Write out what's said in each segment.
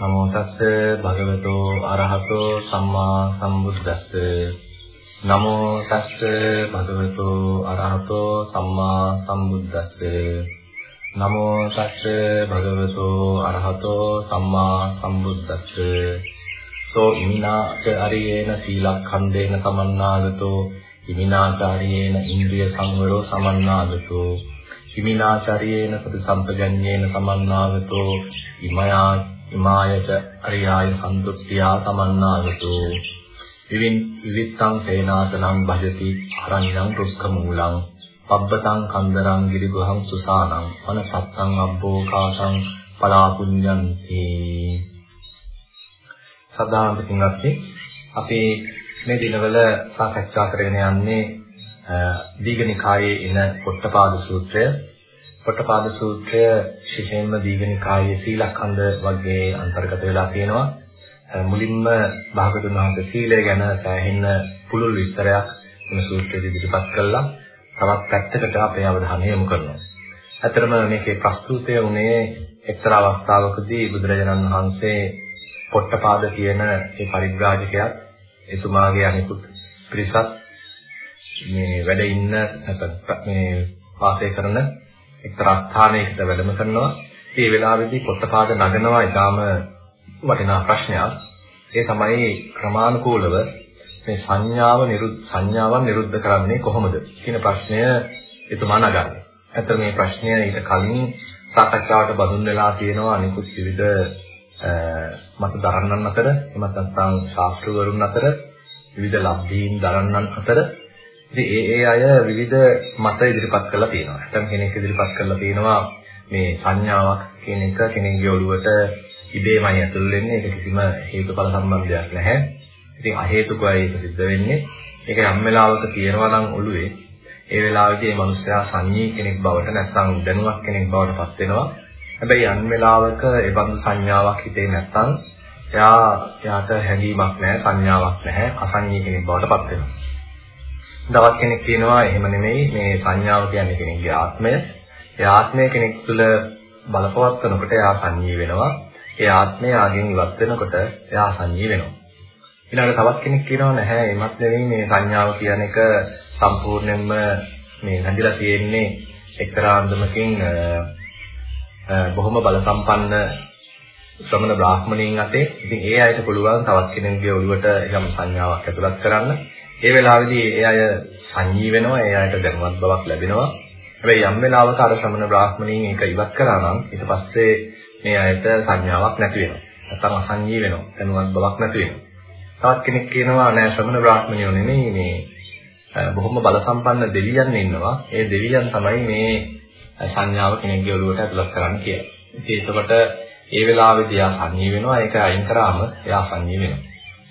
නමෝ තස්ස භගවතෝ අරහතෝ සම්මා සම්බුද්දස්ස. නමෝ තස්ස භගවතෝ අරහතෝ සම්මා සම්බුද්දස්ස. නමෝ තස්ස භගවතෝ අරහතෝ සම්මා සම්බුද්දස්ස. සෝ ඉමිනාච අරියේන සීලක්ඛන්දේන සමන්නාගතෝ. ඉමිනාචාරියේන ඉන්ද්‍රිය සංවරෝ සමන්නාගතෝ. ඉමිනාචාරියේන සති සම්පජඤ්ඤේන සමන්නාගතෝ. ඉමයා ඉමායච අරියාය සන්තුෂ්ඨියා සමන්නාගතෝ. විවින් විවිත්තං සේනාසනං භජති අරඤ්ඤං රුක්ඛ මූලං පබ්බතං කන්දරං ගිරිගුහං සුසානං. අනපස්සං අබ්බෝකාසං පලාපුඤ්ඤන්ති. සදාන්ත පින්වත්නි අපි මේ දිනවල සාකච්ඡා කරගෙන යන්නේ දීඝනිකායේ එන පොට්ටපාද සූත්‍රය. පොට්ටපාද සූත්‍රය විශේෂයෙන්ම දීඝනිකායේ සීලඛණ්ඩ වර්ගයේ අන්තර්ගත වෙලා තියෙනවා. මුලින්ම භාගතුන් වහන්සේ සීලය ගැන සෑහෙන පුළුල් විස්තරයක් මේ සූත්‍රයේදී ඉදිරිපත් කළා. තවත් පැත්තකට අපේ අවධානය යොමු කරනවා. ඇත්තටම මේකේ ප්‍රස්තුතය උනේ එක්තරා අවස්ථාවකදී බුදුරජාණන් වහන්සේ පොට්ටපාද කියන මේ පරිබ්‍රාජකයාත් එතුමාගේ අනිකුත් පිරිසත් මේ වැඩ ඉන්න නැත්නම් මේ වාසය කරන එක්තරා ස්ථානයකට වැඩම කරනවා. මේ වෙලාවේදී පොට්ටපාද නගනවා ඊටාම වටිනා ප්‍රශ්නයක්. ඒ තමයි ක්‍රමානුකූලව මේ සංඥාව නිරුද්ධ සංඥාවන් නිරුද්ධ කරන්නේ කොහොමද කියන ප්‍රශ්නය එතුමා නගන්නේ. ඇත්තට මේ ප්‍රශ්නය ඊට කලින් සාකච්ඡාවට බඳුන් වෙලා තියෙනවා අනිකුත් විවිධ මත දරන්නන් අතර එමත් නැත්නම් ශාස්ත්‍රවරුන් අතර විවිධ ලබ්ධීන් දරන්නන් අතර ඉතින් ඒ ඒ අය විවිධ මත ඉදිරිපත් කරලා තියෙනවා. නැත්නම් කෙනෙක් ඉදිරිපත් කරලා තියෙනවා මේ සංඥාවක් කියන එක කෙනෙක්ගේ ඔළුවට ඉබේමයි ඇතුල් වෙන්නේ. ඒක කිසිම හේතුඵල සම්බන්ධයක් නැහැ. ඉතින් අහේතුකයි ඒක සිද්ධ වෙන්නේ. ඒක යම් වෙලාවක තියෙනවා නම් ඔළුවේ ඒ වෙලාවේදී මේ මිනිස්සයා සංඤී කෙනෙක් බවට නැත්නම් දැනුවත් කෙනෙක් බවට පත් වෙනවා. හැබැයි යම් වෙලාවක ඒ බඳු සංඥාවක් හිතේ නැත්නම් එයා එයාට හැඟීමක් නැහැ සංඥාවක් නැහැ අසංඤී කෙනෙක් බවට පත් වෙනවා. තවත් කෙනෙක් කියනවා එහෙම නෙමෙයි මේ සංඥාව කියන්නේ කෙනෙක්ගේ ආත්මය. ඒ ආත්මය කෙනෙක් තුළ බලපවත්වනකොට එයා සංඤී වෙනවා. ඒ ආත්මය ආගෙන් ඉවත් වෙනකොට එයා සංඤී වෙනවා. ඊළඟ තවත් කෙනෙක් කියනවා නැහැ එමත් නෙවෙයි මේ සංඥාව කියන එක සම්පූර්ණයෙන්ම මේ නැඳිලා තියෙන්නේ එක්තරා අන්දමකින් බොහොම බල සම්පන්න ශ්‍රමණ බ්‍රාහ්මණයින් අතේ ඉතින් ඒ අයට පුළුවන් තවත් කෙනෙකුගේ ඔළුවට යම් සංඥාවක් ඇතුළත් කරන්න ඒ වෙලාවේදී ඒ අය සංජී වෙනවා ඒ අයට දැනුවත් බවක් ලැබෙනවා හැබැයි යම් වෙලාවක අර ශ්‍රමණ බ්‍රාහ්මණයින් ඒක ඉවත් කරා නම් ඊට පස්සේ මේ අයට සංඥාවක් නැති වෙනවා නැත්නම් අසංජී වෙනවා දැනුවත් බවක් නැති වෙනවා තවත් කෙනෙක් කියනවා නෑ ශ්‍රමණ බ්‍රාහ්මණයෝ නෙමෙයි මේ බොහොම බල සම්පන්න දෙවියන් ඉන්නවා. ඒ දෙවියන් තමයි මේ සංඥාව කෙනෙක්ගේ ඔළුවට ඇතුළත් කරන්න කියලා. ඉතින් එතකොට ඒ වෙලාවේදී එයා සංඤී වෙනවා. ඒක අයින් කරාම එයා සංඤී වෙනවා.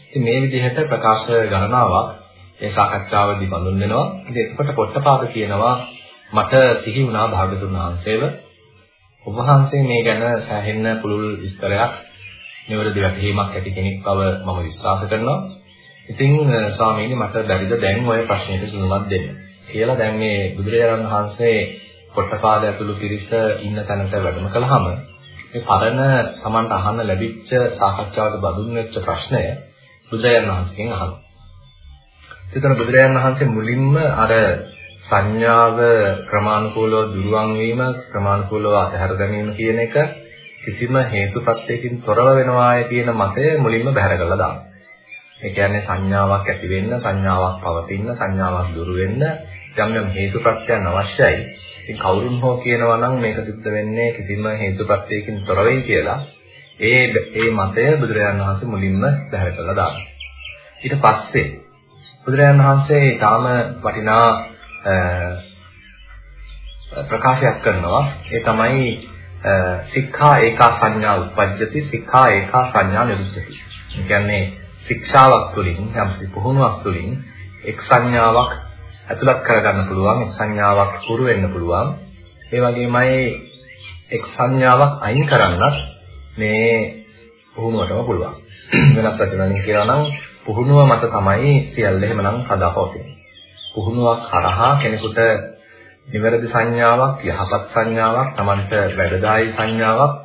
ඉතින් මේ විදිහට ප්‍රකාශ ගණනාවක් මේ සාකච්ඡාවේදී බඳුන් වෙනවා. ඉතින් එතකොට පොට්ටපාද කියනවා මට සිහි වුණා භාගතුන් වහන්සේව. ඔබ වහන්සේ මේ ගැන සෑහෙන්න පුළුල් විස්තරයක් නිවැරදි වැටහීමක් ඇති කෙනෙක් බව මම විශ්වාස කරනවා. ඉතින් ස්වාමීනි මට බැරිද දැන් ওই ප්‍රශ්නෙට සුළුමත් දෙන්න කියලා දැන් මේ බුදුරජාණන් වහන්සේ පොට්ටපාද ඇතුළු පිරිස ඉන්න තැනට වැඩම කළාම මේ පරණ Tamanට අහන්න ලැබිච්ච සාකච්ඡාවට බඳුන් වෙච්ච ප්‍රශ්නය බුදුරජාණන් වහන්සේගෙන් අහනවා. එතන බුදුරජාණන් වහන්සේ මුලින්ම අර සංඥාව ක්‍රමානුකූලව දුරවන් වීම ක්‍රමානුකූලව අතහැර දැමීම කියන එක කිසිම හේතුපත්යකින් තොරව වෙනවාය කියන මතය මුලින්ම බැහැර කළා දානවා. ඒ කියන්නේ සංඥාවක් ඇති වෙන්න, සංඥාවක් පවතින්න, සංඥාවක් දුරු වෙන්න යම් යම් හේතුප්‍රත්‍යයන් අවශ්‍යයි. ඉතින් කවුරුන් හෝ කියනවා නම් මේක සිද්ධ වෙන්නේ කිසිම හේතුප්‍රත්‍යයකින් තොර වෙයි කියලා. ඒ ඒ මතය බුදුරජාණන් වහන්සේ මුලින්ම බැහැර කළා දානවා. ඊට පස්සේ බුදුරජාණන් වහන්සේ ඊටාම වටිනා ප්‍රකාශයක් කරනවා. ඒ තමයි සික්ඛා ඒකා සංඥා උප්පජ්ජති සික්ඛා ඒකා සංඥා නිරුද්ධති. ඒ කියන්නේ ශික්ෂාවක් තුළින් යම්සි පුහුණුවක් තුළින් එක් සංඥාවක් ඇතුළත් කරගන්න පුළුවන් එක් සංඥාවක් පුරු වෙන්න පුළුවන් ඒ වගේමයි එක් සංඥාවක් අයින් කරන්නත් මේ පුහුණුවටම පුළුවන් වෙනස් වචනකින් කියනවා නම් පුහුණුව මත තමයි සියල්ල එහෙමනම් හදාපවතින්නේ පුහුණුවක් හරහා කෙනෙකුට නිවැරදි සංඥාවක් යහපත් සංඥාවක් Tamanට වැඩදායි සංඥාවක්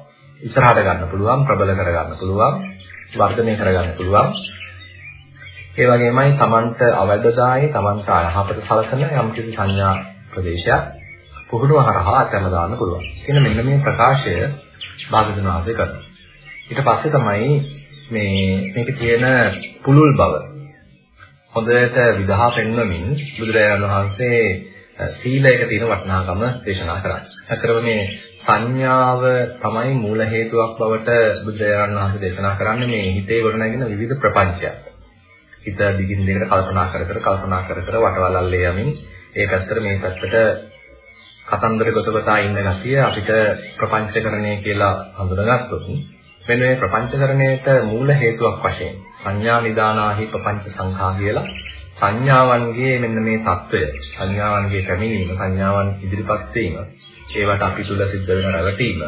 ඉස්සරහට ගන්න පුළුවන්, ප්‍රබල කරගන්න පුළුවන්, වර්ධනය කරගන්න පුළුවන්. ඒ වගේමයි Tamanට අවැඩදායි, Tamanට අයහපත සලසන යම්කිසි සංඥා ප්‍රදේශයක් පුහුණුව හරහා අතම දාන්න පුළුවන්. කියන මෙන්න මේ ප්‍රකාශය භාගතුන් වහන්සේ කරනවා. ඊට පස්සේ තමයි මේ මේකේ තියෙන පුලුල් බව හොඳට විදහා පෙන්වමින් බුදුරජාණන් වහන්සේ සීලයක තියෙන වටිනාකම දේශනා කරන්නේ. අතරම මේ සංඥාව තමයි මූල හේතුවක් බවට බුදුරජාණන් වහන්සේ දේශනා කරන්නේ මේ හිතේ ගොඩනැගෙන විවිධ ප්‍රපංචයන්. හිත දිගින් දිගට කල්පනා කර කර කල්පනා කර කර වටවලල්ලේ යමින් ඒ පැත්තට මේ පැත්තට කතන්දර ගොතගතා ඉන්න ගතිය අපිට ප්‍රපංචකරණය කියලා හඳුනගත්තොත් මෙන්න මේ ප්‍රපංචකරණයට මූල හේතුවක් වශයෙන් සංඥා නිදානාහි ප්‍රපංච සංඛා කියලා සංඥාවන්ගේ මෙන්න මේ తত্ত্বය සංඥාවන්ගේ පැමිණීම සංඥාවන් ඉදිරිපත් වීම ඒවට අපි තුල සිද්ධ වෙන රැවටීම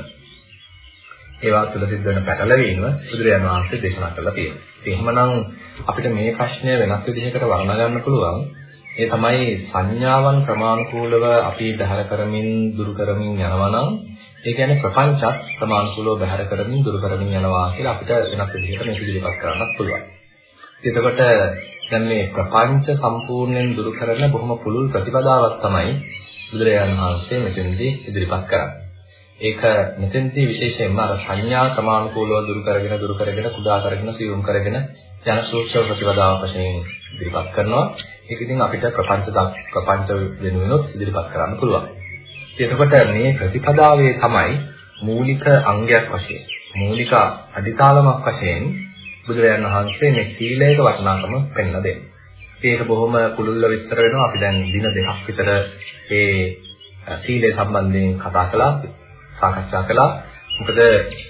ඒවා තුල සිද්ධ වෙන පැටලවීම බුදුරජාණන් වහන්සේ දේශනා කළා තියෙනවා. එහෙමනම් අපිට මේ ප්‍රශ්නය වෙනත් විදිහකට වර්ණනා ගන්න පුළුවන්. ඒ තමයි සංඥාවන් ක්‍රමානුකූලව අපි දහර කරමින් දුරු කරමින් යනවා නම් ඒ කියන්නේ ප්‍රපංචත් ක්‍රමානුකූලව බහැර කරමින් දුරු කරමින් යනවා කියලා අපිට වෙනස් විදිහකට මේක ඉදිරිපත් කරන්නත් පුළුවන්. එතකොට දැන් මේ ප්‍රපංච සම්පූර්ණයෙන් දුරු කරන බොහොම පුළුල් ප්‍රතිපදාවක් තමයි බුදුරජාණන් වහන්සේ මෙතනදී ඉදිරිපත් කරන්නේ. ඒක මෙතෙන්දී විශේෂයෙන්ම අර සංඥා ක්‍රමානුකූලව දුරු කරගෙන දුරු කරගෙන කුඩා කරගෙන සියුම් කරගෙන යන සූක්ෂම ප්‍රතිපදාවක් වශයෙන් ඉදිරිපත් කරනවා. ඒක ඉතින් අපිට ප්‍රපංච ප්‍රපංච වෙනුවෙනොත් ඉදිරිපත් කරන්න පුළුවන්. එතකොට මේ ප්‍රතිපදාවේ තමයි මූලික අංගයක් වශයෙන් මූලික අඩිතාලමක් වශයෙන් බුදුරජාණන් වහන්සේ මේ සීලයක වටිනාකම පෙන්වා දෙන්නේ. ඒක බොහොම පුළුල්ව විස්තර වෙනවා. අපි දැන් දින දෙකක් විතර මේ සීලය සම්බන්ධයෙන් කතා කළා, සාකච්ඡා කළා. මොකද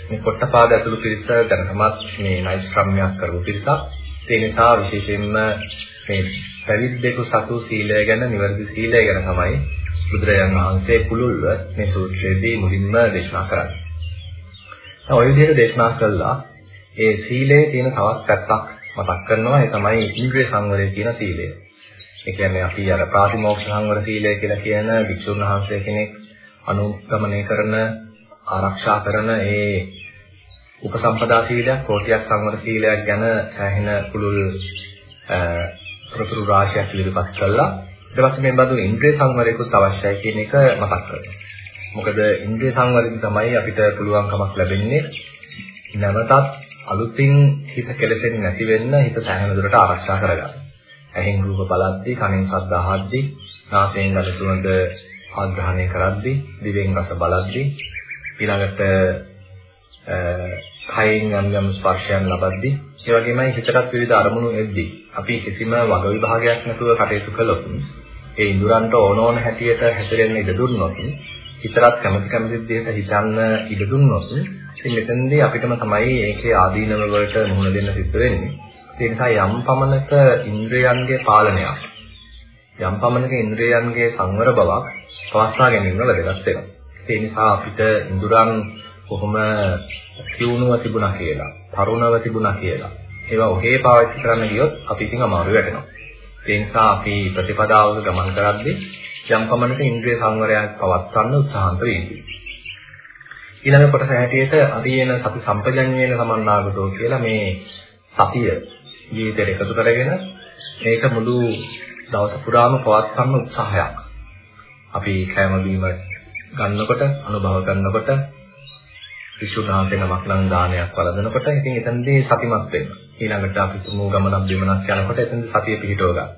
මේ පොට්ටපාද ඇතුළු පිරිස දැනටමත් මේ නයිස් ක්‍රමයක් කරපු පිරිසක්. ඒ නිසා විශේෂයෙන්ම මේ පැවිද්දෙකු සතු සීලය ගැන, නිවැරදි සීලය ගැන තමයි බුදුරජාණන් වහන්සේ පුළුල්ව මේ සූත්‍රයේදී මුලින්ම දේශනා කරන්නේ. ඔය විදිහට දේශනා කළා ඒ සීලයේ තියෙන තවත් පැත්තක් මතක් කරනවා ඒ තමයි ඉන්ද්‍රිය සංවරය කියන සීලය. ඒ කියන්නේ අපි අර ප්‍රාතිමෝක්ෂ සංවර සීලය කියලා කියන වික්ෂුන් වහන්සේ කෙනෙක් අනුගමනය කරන ආරක්ෂා කරන ඒ උපසම්පදා සීලයක්, කෝටියක් සංවර සීලයක් ගැන සෑහෙන පුළුල් ප්‍රතුරු රාශියක් ඉදිරිපත් කළා. ඊට පස්සේ මේ බඳු ඉන්ද්‍රිය සංවරයකුත් අවශ්‍යයි කියන එක මතක් කරගන්න. මොකද ඉන්ද්‍රිය සංවරයෙන් තමයි අපිට පුළුවන්කමක් ලැබෙන්නේ නැවතත් අලුතින් හිත කෙලෙසෙන්නේ නැති වෙන්න හිත සෑහෙන දුරට ආරක්ෂා කරගන්න. ඇහෙන් රූප බලද්දී, කනෙන් ශබ්ද අහද්දී, නාසයෙන් ගඳ සුවඳ ආග්‍රහණය කරද්දී, දිවෙන් රස බලද්දී, ඊළඟට කයෙන් යම් යම් ස්පර්ශයන් ලබද්දී, ඒ වගේමයි හිතට විවිධ අරමුණු එද්දී අපි කිසිම වග විභාගයක් නැතුව කටයුතු කළොත් ඒ ඉඳුරන්ට ඕන ඕන හැටියට හැසිරෙන්න ඉඩ දුන්නොත් හිතරත් කැමති කැමති දෙයට හිතන්න ඉඩ දුන්නොත් ඉතින් මෙතනදී අපිටම තමයි ඒකේ ආදීනව වලට මුහුණ දෙන්න සිද්ධ වෙන්නේ. ඒ නිසා යම් පමණක ඉන්ද්‍රයන්ගේ පාලනයක් යම් පමණක ඉන්ද්‍රයන්ගේ සංවර බවක් පවත්වා ගැනීම වැදගත් වෙනවා. ඒ නිසා අපිට ඉඳුරන් කොහොම කියුණුව තිබුණා කියලා, තරුණව තිබුණා කියලා. ඒවා ඔහේ පාවිච්චි කරන්න ගියොත් අපි ඉතින් අමාරු වෙනවා. ඒ නිසා අපි ප්‍රතිපදාවක ගමන් කරද්දී යම් පමණක ඉන්ද්‍රිය සංවරයක් පවත්වන්න උත්සාහන්ත වෙන්නේ. ඊළඟ කොටස හැටියට අරියන සති සම්පජඤ්ඤේන සමන්නාගතෝ කියලා මේ සතිය ජීවිතයට එකතු කරගෙන මේක මුළු දවස පුරාම පවත්වන්න උත්සාහයක්. අපි කැම බීම ගන්නකොට අනුභව කරනකොට විසුණුහන්සේ නමක් නම් දානයක් වළඳනකොට ඉතින් එතනදී සතිමත් වෙන්න. ඊළඟට අපි තුමු ගමනක් බිමනක් යනකොට එතනදී සතිය පිහිටව ගන්න.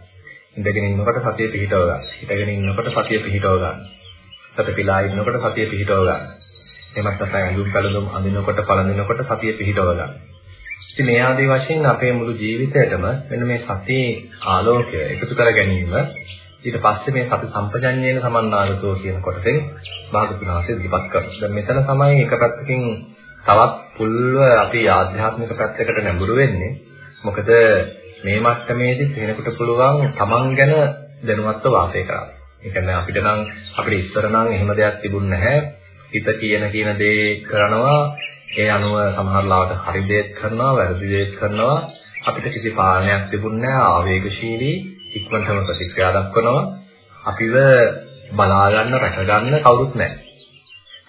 ඉඳගෙන ඉන්නකොට සතිය පිහිටව ගන්න. හිටගෙන ඉන්නකොට සතිය පිහිටව ගන්න. සතපිලා ඉන්නකොට සතිය පිහිටව ගන්න. එමත් නැත්නම් ඇඳුම් පැළඳුම් අඳිනකොට පළඳිනකොට සතිය පිහිටව ගන්න. ඉතින් මේ ආදී වශයෙන් අපේ මුළු ජීවිතයටම මෙන්න මේ සතියේ ආලෝකය එකතු කර ගැනීම ඊට පස්සේ මේ සති සම්පජඤ්ඤේන සමන්නාගතෝ කියන කොටසෙන් භාගතුන් වහන්සේ ඉදිරිපත් කරනවා. දැන් මෙතන තමයි එක පැත්තකින් තවත් පුල්ව අපි ආධ්‍යාත්මික පැත්තකට නැඹුරු වෙන්නේ. මොකද මේ මට්ටමේදී කෙනෙකුට පුළුවන් තමන් ගැන දැනුවත්ව වාසය කරන්න. ඒ කියන්නේ අපිට නම් අපිට ඉස්සර නම් එහෙම දෙයක් තිබුණ නැහැ. හිත කියන කියන දේ කරනවා ඒ අනුව සමහර ලාවට හරි දේත් කරනවා වැරදි දේත් කරනවා අපිට කිසි පාලනයක් තිබුණේ නැහැ ආවේගශීලී ඉක්මනටම ප්‍රතික්‍රියා දක්වනවා අපිව බලා ගන්න රැක ගන්න කවුරුත් නැහැ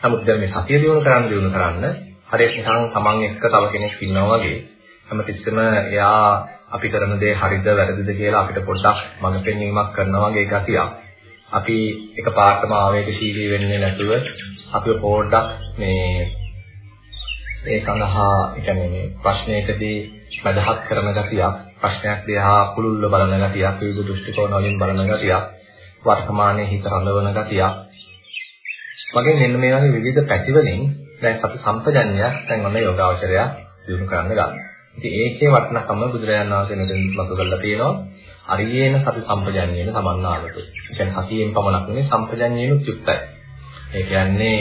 නමුත් දැන් මේ සතිය දිනු කරන්න දිනු කරන්න හරියට නිකන් තමන් එක්ක තව කෙනෙක් ඉන්නවා වගේ හැමතිස්සෙම එයා අපි කරන දේ හරිද වැරදිද කියලා අපිට පොඩ්ඩක් මඟ පෙන්වීමක් කරනවා වගේ ගතියක්. අපි එකපාරටම ආවේගශීලී වෙන්නේ නැතුව අපි පොඩ්ඩක් මේ ඒ සඳහා කියන්නේ මේ ප්‍රශ්නයකදී මදහත් කරන ගතියක් ප්‍රශ්නයක් දිහා පුළුල්ව බලන ගතියක් විවිධ දෘෂ්ටි කෝණ වලින් බලන ගතියක් වර්තමානයේ හිත රඳවන ගතියක් වගේ මෙන්න මේ වගේ විවිධ පැතිවලින් දැන් සති සම්පජඤ්ඤයක් දැන් ඔන්න යෝගාවචරය දිනු කරන්න ගන්නවා. ඉතින් ඒකේ වටිනකම බුදුරජාණන් වහන්සේ මෙතන මතු කරලා තියෙනවා. අරියේන සති සම්පජඤ්ඤේන සමන්නාලතු. කියන්නේ සතියෙන් පමණක් නෙවෙයි සම්පජඤ්ඤේනුත් යුක්තයි. ඒ කියන්නේ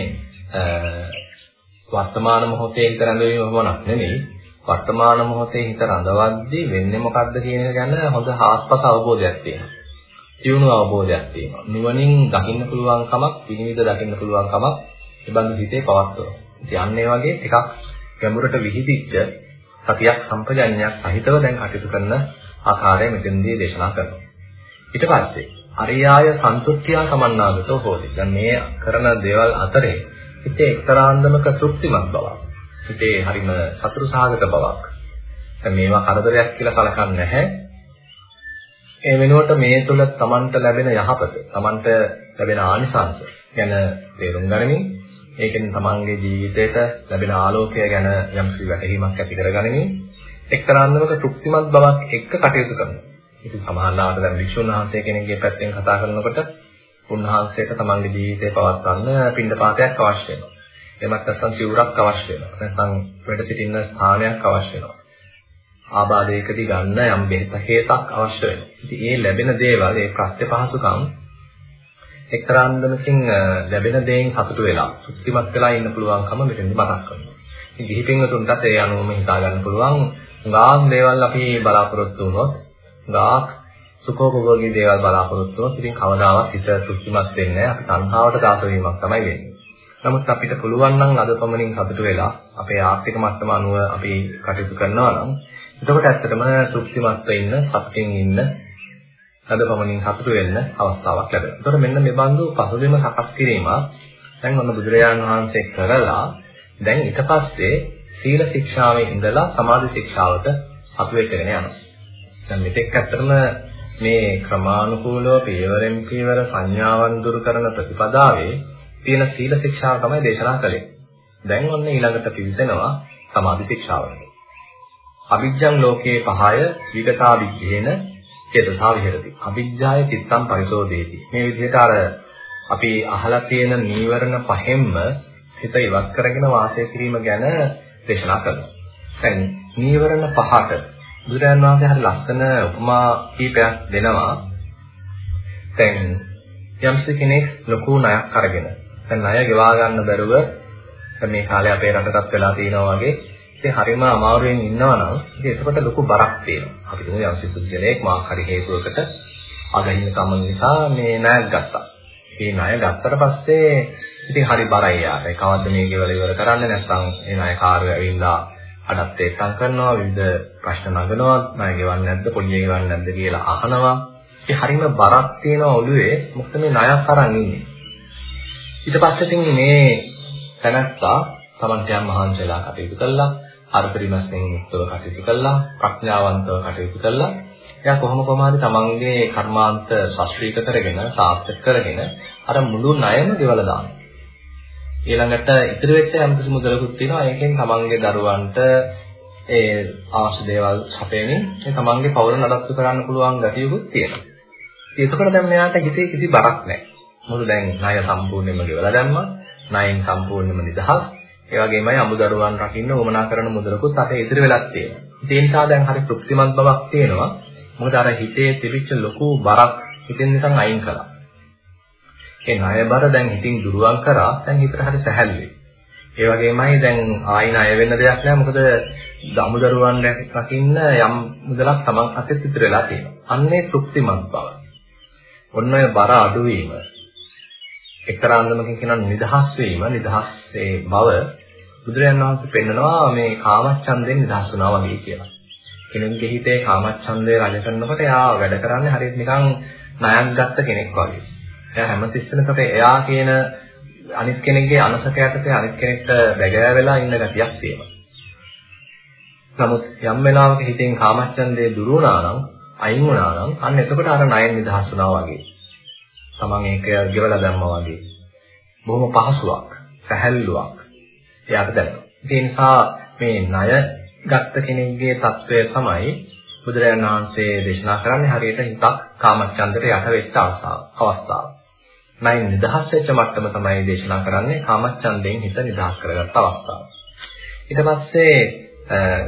වර්තමාන මොහොතේ හිත රැඳවීම පමණක් නෙවෙයි වර්තමාන මොහොතේ හිත රඳවද්දී වෙන්නේ මොකද්ද කියන එක ගැන හොඳ හාස්පස අවබෝධයක් තියෙනවා. තියුණු අවබෝධයක් තියෙනවා. නුවණින් දකින්න පුළුවන් කමක්, විනිවිද දකින්න පුළුවන් කමක් ඒ බඳු හිතේ පවත්වනවා. ඉතින් අන්න ඒ වගේ ටිකක් ගැඹුරට විහිදිච්ච සතියක් සම්පජඤ්ඤයක් සහිතව දැන් කටයුතු කරන ආකාරය මෙතනදී දේශනා කරනවා. ඊට පස්සේ අරියාය සන්තුෂ්ත්‍යා සමන්නාගතෝ හෝති. දැන් මේ කරන දේවල් අතරේ හිතේ එක්තරාන්දමක තෘප්තිමත් බවක්. හිතේ හරිම සතුරු සහගත බවක්. දැන් මේවා කරදරයක් කියලා කලකන්නේ නැහැ. ඒ වෙනුවට මේ තුල Tamanට ලැබෙන යහපත, Tamanට ලැබෙන ආනිසංශ ගැන තේරුම් ගනිමින් ඒකෙන් තමන්ගේ ජීවිතයට ලැබෙන ආලෝකය ගැන යම්කිසි වැටහීමක් ඇති කරගනිමින් එක්තරාන්දමක තෘප්තිමත් බවක් එක්ක කටයුතු කරනවා. ඉතින් සමහරවිට දැන් වික්ෂුන් වහන්සේ කෙනෙක්ගේ පැත්තෙන් කතා කරනකොට උන්වහන්සේට තමන්ගේ ජීවිතේ පවත්වන්න පින්ඩපාතයක් අවශ්‍ය වෙනවා. එමත් නැත්නම් සිවුරක් අවශ්‍ය වෙනවා. නැත්නම් වැඩ සිටින්න ස්ථානයක් අවශ්‍ය වෙනවා. ආබාධයකදී ගන්න යම් බෙහෙත හේතක් අවශ්‍ය වෙනවා. ඉතින් මේ ලැබෙන දේවල් ඒ ප්‍රත්‍ය පහසුකම් එක්තරාන්දමකින් ලැබෙන දේෙන් සතුටු වෙලා සුත්තිමත් වෙලා ඉන්න පුළුවන්කම මෙතෙන්දි මතක් කරනවා. ඉතින් ගිහි පින්වතුන්ටත් ඒ අනුවම හිතා ගන්න පුළුවන් ගාක් දේවල් අපි බලාපොරොත්තු වුණොත් ගාක් සුඛෝපභෝගී දේවල් බලාපොරොත්තු වුණොත් ඉතින් කවදාවත් හිත සුත්තිමත් වෙන්නේ නැහැ. අපි තණ්හාවට දාස වීමක් තමයි වෙන්නේ. නමුත් අපිට පුළුවන් නම් අද පමණින් සතුටු වෙලා අපේ ආර්ථික මට්ටම අනුව අපි කටයුතු කරනවා නම් එතකොට ඇත්තටම තෘප්තිමත්ව ඉන්න, සතුටින් ඉන්න අද පමණින් සතුටු වෙන්න අවස්ථාවක් ලැබෙනවා. ඒතකොට මෙන්න මේ බඳු පසුබිම සකස් කිරීම දැන් ඔන්න බුදුරජාණන් වහන්සේ කරලා දැන් ඊට පස්සේ සීල ශික්ෂාවේ ඉඳලා සමාධි ශික්ෂාවට අපි වෙකගෙන යනවා. දැන් මෙතෙක් ඇත්තටම මේ ක්‍රමානුකූලව පියවරෙන් පියවර සංඥාවන් දුරු කරන ප්‍රතිපදාවේ තියෙන සීල ශික්ෂාව තමයි දේශනා කළේ. දැන් ඔන්න ඊළඟට පිවිසෙනවා සමාධි ශික්ෂාවට. අවිජ්ජං ලෝකේ පහය විගතා විජ්ජේන චේතසා විහෙරති. අවිජ්ජාය චිත්තම් පරිසෝදේති. මේ විදිහට අර අපි අහලා තියෙන නීවරණ පහෙන්ම හිත ඉවත් කරගෙන වාසය කිරීම ගැන දේශනා කරනවා. දැන් නීවරණ පහට බුදුරජාණන් වහන්සේ හරි ලස්සන උපමා කීපයක් දෙනවා. දැන් යම්ස කෙනෙක් ලොකු ණයක් අරගෙන දැන් ණය ගෙවා ගන්න බැරුව මේ කාලේ අපේ රටටත් වෙලා තියෙනවා වගේ ඉතින් හරිම අමාරුවෙන් ඉන්නවා නම් ඉතින් එතකොට ලොකු බරක් තියෙනවා. අපි දුන්නේ යම් සිතුජලයක් මා හරි හේතුවකට අගහින්න කම නිසා මේ ණයක් ගත්තා. මේ ණය ගත්තට පස්සේ ඉතින් හරි බරයි යාට. ඒ කවද්ද මේ ගෙවල ඉවර කරන්නේ නැත්නම් ඒ ණය කාර්යය ඇවිල්ලා අඩත් ඒකම් කරනවා විවිධ ප්‍රශ්න නගනවා ණය ගෙවන්නේ නැද්ද පොලිය ගෙවන්නේ නැද්ද කියලා අහනවා. ඒ හරිම බරක් තියෙන ඔළුවේ මොකද මේ ණයක් අරන් ඉන්නේ. ඊට පස්සේ ඉතින් මේ තනත්තා තමන්ට යම් මහන්සියලා කටයුතු කළා අර්ථරිමස්යෙන් යුක්තව කටයුතු කළා ප්‍රඥාවන්තව කටයුතු කළා. එයා කොහොම කොහමද තමන්ගේ කර්මාන්ත ශාස්ත්‍රීක කරගෙන සාර්ථක කරගෙන අර මුළු ණයම ගෙවලා දානවා ඊළඟට ඉතිරි වෙච්ච යම්කිසි මුදලකුත් තියෙනවා. ඒකෙන් තමන්ගේ දරුවන්ට ඒ අවශ්‍ය දේවල් සපයමින් ඒ තමන්ගේ පවුල නඩත්තු කරන්න පුළුවන් ගතියකුත් තියෙනවා. එතකොට දැන් මෙයාට හිතේ කිසි බරක් නැහැ. මොකද දැන් ණය සම්පූර්ණයෙන්ම ගෙවලා දැම්මා. ණයෙන් සම්පූර්ණයෙන්ම නිදහස්. ඒ වගේමයි අමුදරුවන් රකින්න උවමනා කරන මුදලකුත් අපේ ඉදිරි වෙලක් තියෙනවා. ඒ නිසා දැන් හරි තෘප්තිමත් බවක් තියෙනවා. මොකද අර හිතේ තිබිච්ච ලොකු බරක් හිතෙන් නිකන් අයින් කළා. ඒ ණය බර දැන් හිතින් දුරුවන් කරා දැන් හිතට හරි සැහැල්ලුයි. ඒ වගේමයි දැන් ආයි ණය වෙන්න දෙයක් නැහැ. මොකද අමුදරුවන් රකින්න යම් මුදලක් Taman අතේ ඉතුරු වෙලා තියෙනවා. අන්නේ තෘප්තිමත් බව. ඔන්න ඔය බර අඩුවීම එක්තරා අන්දමකින් කියනවා නිදහස් වීම නිදහස්සේ බව බුදුරජාණන් වහන්සේ පෙන්නනවා මේ කාමච්ඡන්දෙන් නිදහස් වුණා වගේ කියලා. කෙනෙකුගේ හිතේ කාමච්ඡන්දය රජ කරනකොට එයා වැඩ කරන්නේ හරියට නිකන් ණයක් ගත්ත කෙනෙක් වගේ. එයා හැමතිස්සෙම කොට එයා කියන අනිත් කෙනෙක්ගේ අනසක යටතේ අනිත් කෙනෙක්ට බැගෑ වෙලා ඉන්න ගතියක් තියෙනවා. නමුත් යම් වෙලාවක හිතෙන් කාමච්ඡන්දේ දුරු වුණා නම් අයින් වුණා නම් අන්න එතකොට අර ණයෙන් නිදහස් වුණා වගේ. තමන් ඒක ගෙවලා දැම්මා වගේ. බොහොම පහසුවක්, සැහැල්ලුවක් එයාට දැනෙනවා. ඒ නිසා මේ ණය ගත්ත කෙනෙක්ගේ తත්වය තමයි බුදුරජාණන් වහන්සේ දේශනා කරන්නේ හරියට හිතක් කාමච්ඡන්දයට යට වෙච්ච අවස්ථාව. ණයෙන් නිදහස් වෙච්ච මට්ටම තමයි දේශනා කරන්නේ කාමච්ඡන්දයෙන් හිත නිදහස් කරගත්ත අවස්ථාව. ඊට පස්සේ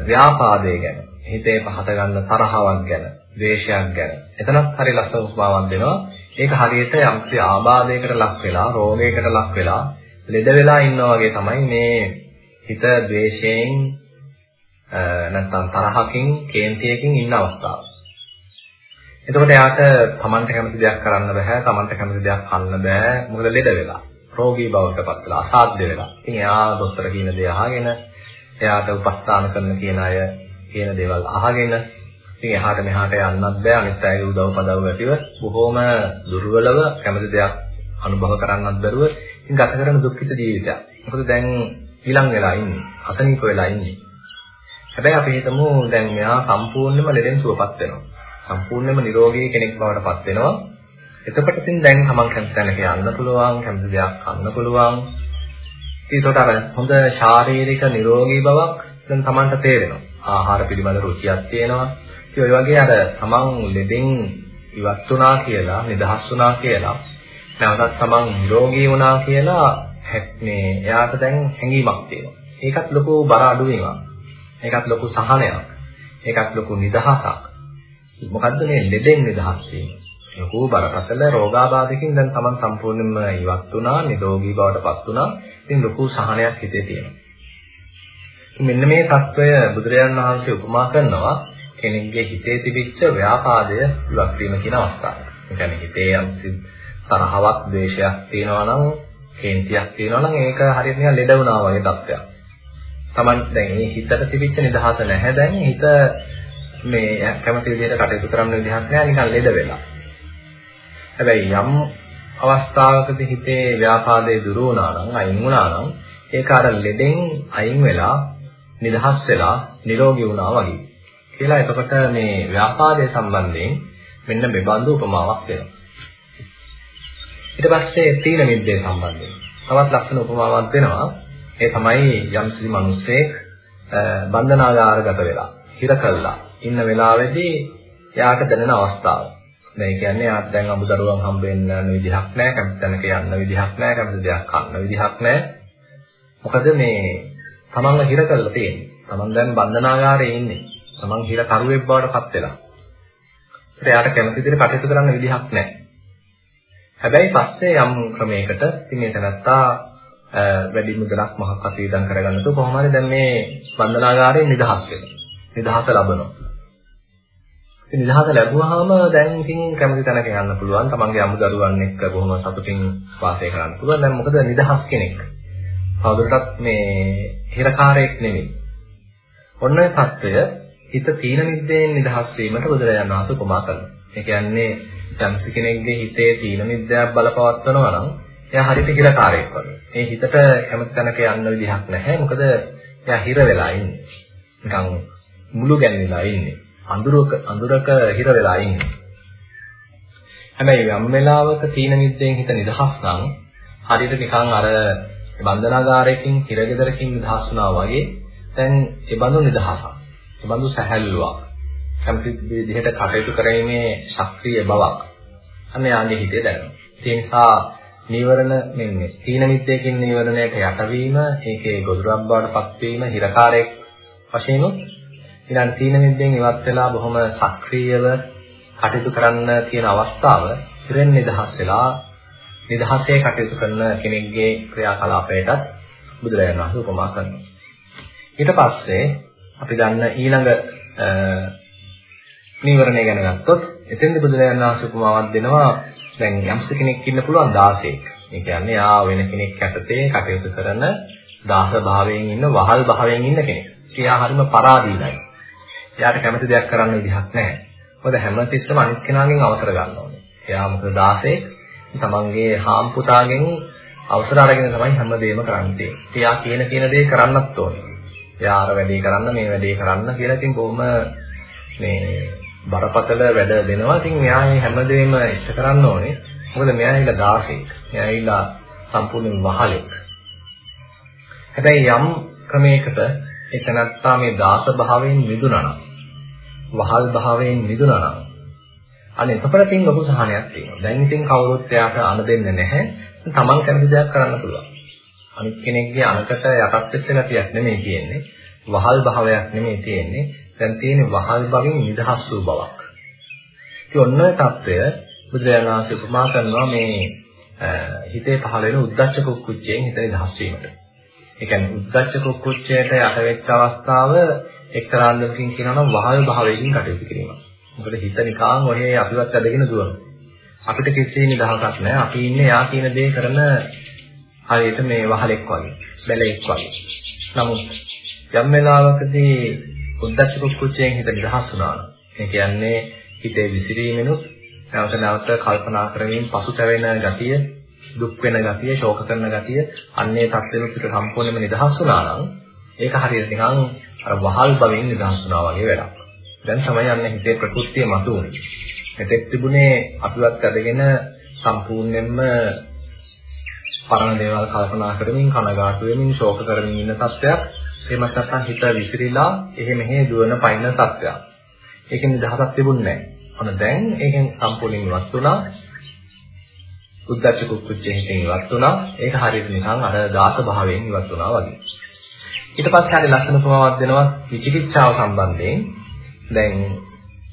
ව්‍යාපාදයේ ගැන හිතේ පහත ගන්න තරහවක් ගැන ද්වේෂයක් ගැන එතනත් හරි ලස්සන උපමාවක් දෙනවා ඒක හරියට යම්කිසි ආබාධයකට ලක් වෙලා රෝගයකට ලක් වෙලා ලෙඩ වෙලා ඉන්නා වගේ තමයි මේ හිත ද්වේෂයෙන් නැත්නම් තරහකින් කේන්තියකින් ඉන්න අවස්ථාව. එතකොට එයාට Tamanට කැමති දෙයක් කරන්න බෑ, Tamanට කැමති දෙයක් කන්න බෑ. මොකද ලෙඩ වෙලා. රෝගී බවට පත් වෙලා, අසාධ්‍ය වෙලා. ඉතින් එයා දොස්තර කියන දේ අහගෙන, එයාට උපස්ථාන කරන කියන අය කියන දේවල් අහගෙන, ඉතින් එහාට මෙහාට යන්නත් බෑ. අනිත් අයගේ උදව් පදව් ඇතිව බොහොම දුර්වලව කැමති දෙයක් අනුභව කරන්නත් බැරුව ඉතින් ගත කරන දුක්ඛිත ජීවිතයක්. මොකද දැන් ඊළඟ වෙලා ඉන්නේ, අසනීප වෙලා ඉන්නේ. හැබැයි අපි හිතමු දැන් මෙයා සම්පූර්ණයෙන්ම ලෙඩෙන් සුවපත් වෙනවා. සම්පූර්ණයෙන්ම නිරෝගී කෙනෙක් බවට පත් වෙනවා. එතකොට ඉතින් දැන් තමන් කැමති තැනක යන්න පුළුවන්, කැමති දෙයක් කන්න පුළුවන්. ඒකට අර හොඳ ශාරීරික නිරෝගී බවක් දැන් තමන්ට තේරෙනවා. ආහාර පිළිබඳ රුචියක් තියෙනවා. ඉතින් ඔය වගේ අර තමන් ලෙඩෙන් ඉවත් වුණා කියලා, නිදහස් වුණා කියලා, නැවතත් තමන් නිරෝගී වුණා කියලා මේ එයාට දැන් හැඟීමක් තියෙනවා. ඒකත් ලොකු බර අඩු වීමක්. ඒකත් ලොකු සහනයක්. ඒකත් ලොකු නිදහසක්. මොකද්ද මේ ලෙඩෙන් නිදහස් වීම? ලොකු බරපතල රෝගාබාධකින් දැන් Taman සම්පූර්ණයෙන්ම ඉවත් වුණා, නිරෝගී බවට පත් වුණා. ඉතින් ලොකු සහනයක් හිතේ තියෙනවා. මෙන්න මේ తত্ত্বය බුදුරජාණන් වහන්සේ උපමා කරනවා කෙනෙක්ගේ හිතේ තිබිච්ච ව්‍යාපාදය ඉවත් වීම කියන අවස්ථාව. ඒ කියන්නේ හිතේ යම්සි තරහවක්, ද්වේෂයක් තියෙනවා නම්, කේන්තියක් තියෙනවා නම් ඒක හරියට නිකන් ලෙඩ වුණා වගේ තත්ත්වයක්. Taman දැන් මේ හිතට තිබිච්ච නිදහස නැහැ දැන් හිත මේ කැමති විදිහට කටයුතු කරන්න විදිහක් නැහැ නිකන් ලෙඩ වෙලා. හැබැයි යම් අවස්ථාවකදී හිතේ ව්‍යාපාදේ දුර වුණා නම් අයින් වුණා නම් ඒක අර ලෙඩෙන් අයින් වෙලා නිදහස් වෙලා නිරෝගී වුණා වගේ. කියලා එතකොට මේ ව්‍යාපාදයේ සම්බන්ධයෙන් මෙන්න මෙබඳු උපමාවක් දෙනවා. ඊට පස්සේ තීන මිද්දේ සම්බන්ධයෙන් තවත් ලස්සන උපමාවක් දෙනවා. ඒ තමයි යම්කිසි මිනිසෙක් බන්ධනාගාරගත වෙලා හිර කළා ඉන්න වෙලාවේදී එයාට දැනෙන අවස්ථාව. මේ කියන්නේ එයාට දැන් අමුදරුවන් හම්බෙන්න යන විදිහක් නැහැ, කැමති තැනක යන්න විදිහක් නැහැ, කැමති දෙයක් කන්න විදිහක් නැහැ. මොකද මේ තමන්ව හිර කරලා තියෙන්නේ. තමන් දැන් බන්ධනාගාරයේ ඉන්නේ. තමන් කියලා කරුවෙක් බවට පත් වෙලා. ඒත් එයාට කැමති විදිහට කටයුතු කරන්න විදිහක් නැහැ. හැබැයි පස්සේ යම් ක්‍රමයකට ඉතින් මේ තනත්තා වැඩි මුදලක් මහක් අතීදම් කරගන්න තු කොහොම හරි දැන් මේ බන්ධනාගාරයෙන් නිදහස් වෙනවා. නිදහස ලබනවා. ඉතින් නිදහස ලැබුවාම දැන් ඉතින් කැමති තැනක යන්න පුළුවන්. තමන්ගේ අමු දරුවන් එක්ක බොහොම සතුටින් වාසය කරන්න පුළුවන්. දැන් මොකද නිදහස් කෙනෙක්. කවුරුටත් මේ හිරකාරයෙක් නෙමෙයි. ඔන්න ඒ தত্ত্বය හිත තීන මිද්දෙන් නිදහස් වීමට බුදුරජාණන් වහන්සේ උපමා කරනවා. ඒ කියන්නේ යම්සි කෙනෙක්ගේ හිතේ තීන මිද්දයක් බලපවත්වනවා නම් එයා හරියට හිරකාරයෙක් වගේ. මේ හිතට කැමති තැනක යන්න විදිහක් නැහැ. මොකද එයා හිර වෙලා ඉන්නේ. නිකන් මුළු ගැන්විලා ඉන්නේ. අඳුරක අඳුරක හිර වෙලා ඉන්නේ. හැබැයි යම් වෙලාවක තීන මිද්දෙන් හිත නිදහස් නම් හරියට නිකන් අර බන්ධනාගාරයකින් හිරගෙදරකින් නිදහස් වුණා වගේ දැන් ඒ බඳු නිදහසක්. ඒ බඳු සැහැල්ලුවක්. කැමති විදිහට කටයුතු කිරීමේ ශක්තිය බවක්. අන්න යාගේ හිතේ දැනෙනවා. ඒ නිසා නීවරණ මෙන්නේ තීන මිද්දේකින් නීවරණයට යටවීම, ඒකේ ගොදුරක් බවට පත්වීම, හිරකාරයක් වශයෙන් ඊළඟ තීන මිද්දෙන් ඉවත් වෙලා බොහොම සක්‍රීයව කටයුතු කරන්න තියෙන අවස්ථාව ඉරෙන් නිදහස් වෙලා නිදහසේ කටයුතු කරන කෙනෙක්ගේ ක්‍රියාකලාපයටත් බුදුරජාණන් වහන්සේ උපමා කරනවා. ඊට පස්සේ අපි දන්න ඊළඟ නීවරණය ගැන ගත්තොත් එතෙන්ද බුදුරජාණන් වහන්සේ උපමාවක් දෙනවා දැන් යම්ස කෙනෙක් ඉන්න පුළුවන් 16ක්. ඒ කියන්නේ ආ වෙන කෙනෙක් යටතේ කටයුතු කරන දාස භාවයෙන් ඉන්න වහල් භාවයෙන් ඉන්න කෙනෙක්. එයා හරිම පරාදීනයි. එයාට කැමති දෙයක් කරන්න විදිහක් නැහැ. මොකද හැමතිස්සෙම අනිත් කෙනාගෙන් අවසර ගන්න ඕනේ. එයා මොකද 16 තමන්ගේ හාම් පුතාගෙන් අවසර අරගෙන තමයි හැමදේම කරන්නේ. එයා කියන කියන දේ කරන්නත් ඕනේ. එයා අර වැඩේ කරන්න මේ වැඩේ කරන්න කියලා ඉතින් බොහොම මේ බරපතල වැඩ දෙනවා. ඉතින් මෙයා මේ හැමදේම ඉෂ්ට කරන්න ඕනේ. මොකද මෙයා ඇවිල්ලා දාසෙක්. මෙයා ඇවිල්ලා සම්පූර්ණ වහලෙක්. හැබැයි යම් ක්‍රමයකට ඒක නැත්තා මේ දාස භාවයෙන් මිදුණා නම් වහල් භාවයෙන් මිදුණා නම් අනේ එතකොට තින් ලොකු සහනයක් තියෙනවා. දැන් ඉතින් කවුරුත් එයාට අන දෙන්නේ නැහැ. තමන් කැමති දෙයක් කරන්න පුළුවන්. අනිත් කෙනෙක්ගේ අනකට යටත් වෙච්ච ගතියක් නෙමෙයි කියන්නේ. වහල් භාවයක් නෙමෙයි තියෙන්නේ. දැන් තියෙන්නේ වහල් භවෙන් නිදහස් වූ බවක්. ඉතින් ඔන්න ඔය తত্ত্বය බුදුරජාණන් වහන්සේ උපමා කරනවා මේ හිතේ පහළ වෙන උද්දච්ච කුක්කුච්චයෙන් හිත නිදහස් වීමට. ඒ කියන්නේ උද්දච්ච කුක්කුච්චයට යටවෙච්ච අවස්ථාව එක්තරා අන්දමකින් කියනවා නම් වහල් භාවයෙන් කටයුතු කිරීම. මොකද හිත නිකාන් ඔහේ අපිවත් ඇදගෙන දුවනවා. අපිට කිසි නිදහසක් නැහැ. අපි ඉන්නේ යා කියන දේ කරන හරියට මේ වහලෙක් වගේ, බැලෙක් වගේ. නමුත් යම් වෙලාවකදී උද්දච්ච කුක්කුච්චයෙන් හිත නිදහස් වුණා. ඒ කියන්නේ හිතේ විසිරීමෙනුත් නැවත නැවත කල්පනා කරමින් පසුතැවෙන ගතිය, දුක් වෙන ගතිය, ශෝක කරන ගතිය, අන්නේ තත්ත්වෙනුත් හිත සම්පූර්ණයෙන්ම නිදහස් වුණා නම් ඒක හරියට නිකන් අර වහල් බවෙන් නිදහස් වුණා වගේ වැඩක්. දැන් තමයි යන්නේ හිතේ ප්‍රകൃතිය මතුවන්නේ. මෙතෙක් තිබුණේ අපිවත් අදගෙන සම්පූර්ණයෙන්ම පරණ දේවල් කල්පනා කරමින් කනගාටු වෙමින් ශෝක කරමින් ඉන්න තත්ත්වයක් එහෙමත් නැත්නම් හිත විසිරීලා එහෙ මෙහෙ දුවන පයින් තත්ත්වයක්. ඒකෙන් නිදහසක් තිබුණේ නැහැ. ඔන්න දැන් ඒකෙන් සම්පූර්ණයෙන් ඉවත් වුණා. උද්දච්ච කුක්කුච්චයෙන් ඉවත් වුණා. ඒක හරියට නිකන් අර දාස භාවයෙන් ඉවත් වුණා වගේ. ඊට පස්සේ හරි ලස්සන උපමාවක් දෙනවා විචිකිච්ඡාව සම්බන්ධයෙන්. දැන්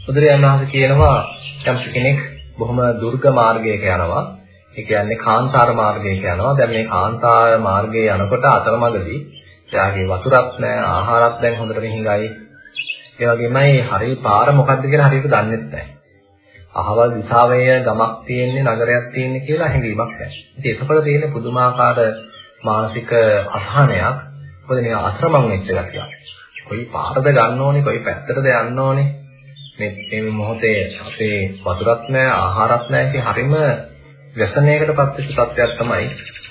බුදුරජාණන් වහන්සේ කියනවා යම් කෙනෙක් බොහොම දුර්ග මාර්ගයක යනවා. ඒ කියන්නේ කාන්තාර මාර්ගයක යනවා. දැන් මේ කාන්තාර මාර්ගයේ යනකොට අතරමඟදී එයාගේ වතුරක් නැහැ, ආහාරක් දැන් හොඳට හිඟයි. ඒ වගේමයි හරිය පාර මොකද්ද කියලා හරියට දන්නේ නැහැ. අහවල් දිශාවේ ගමක් තියෙන්නේ නගරයක් තියෙන්නේ කියලා හැඟීමක් නැහැ. ඉතින් ඒකවල තියෙන පුදුමාකාර මානසික අසහනයක් මොකද මේ අතරමං වෙච්ච ගතියක්. කොයි පාරද ගන්න ඕනේ, කොයි පැත්තටද යන්න ඕනේ. මේ මේ මොහොතේ අපේ වතුරක් නැහැ, ආහාරක් නැහැ කිය හරීම වසනයකටපත් වෙච්ච තත්ත්වයක් තමයි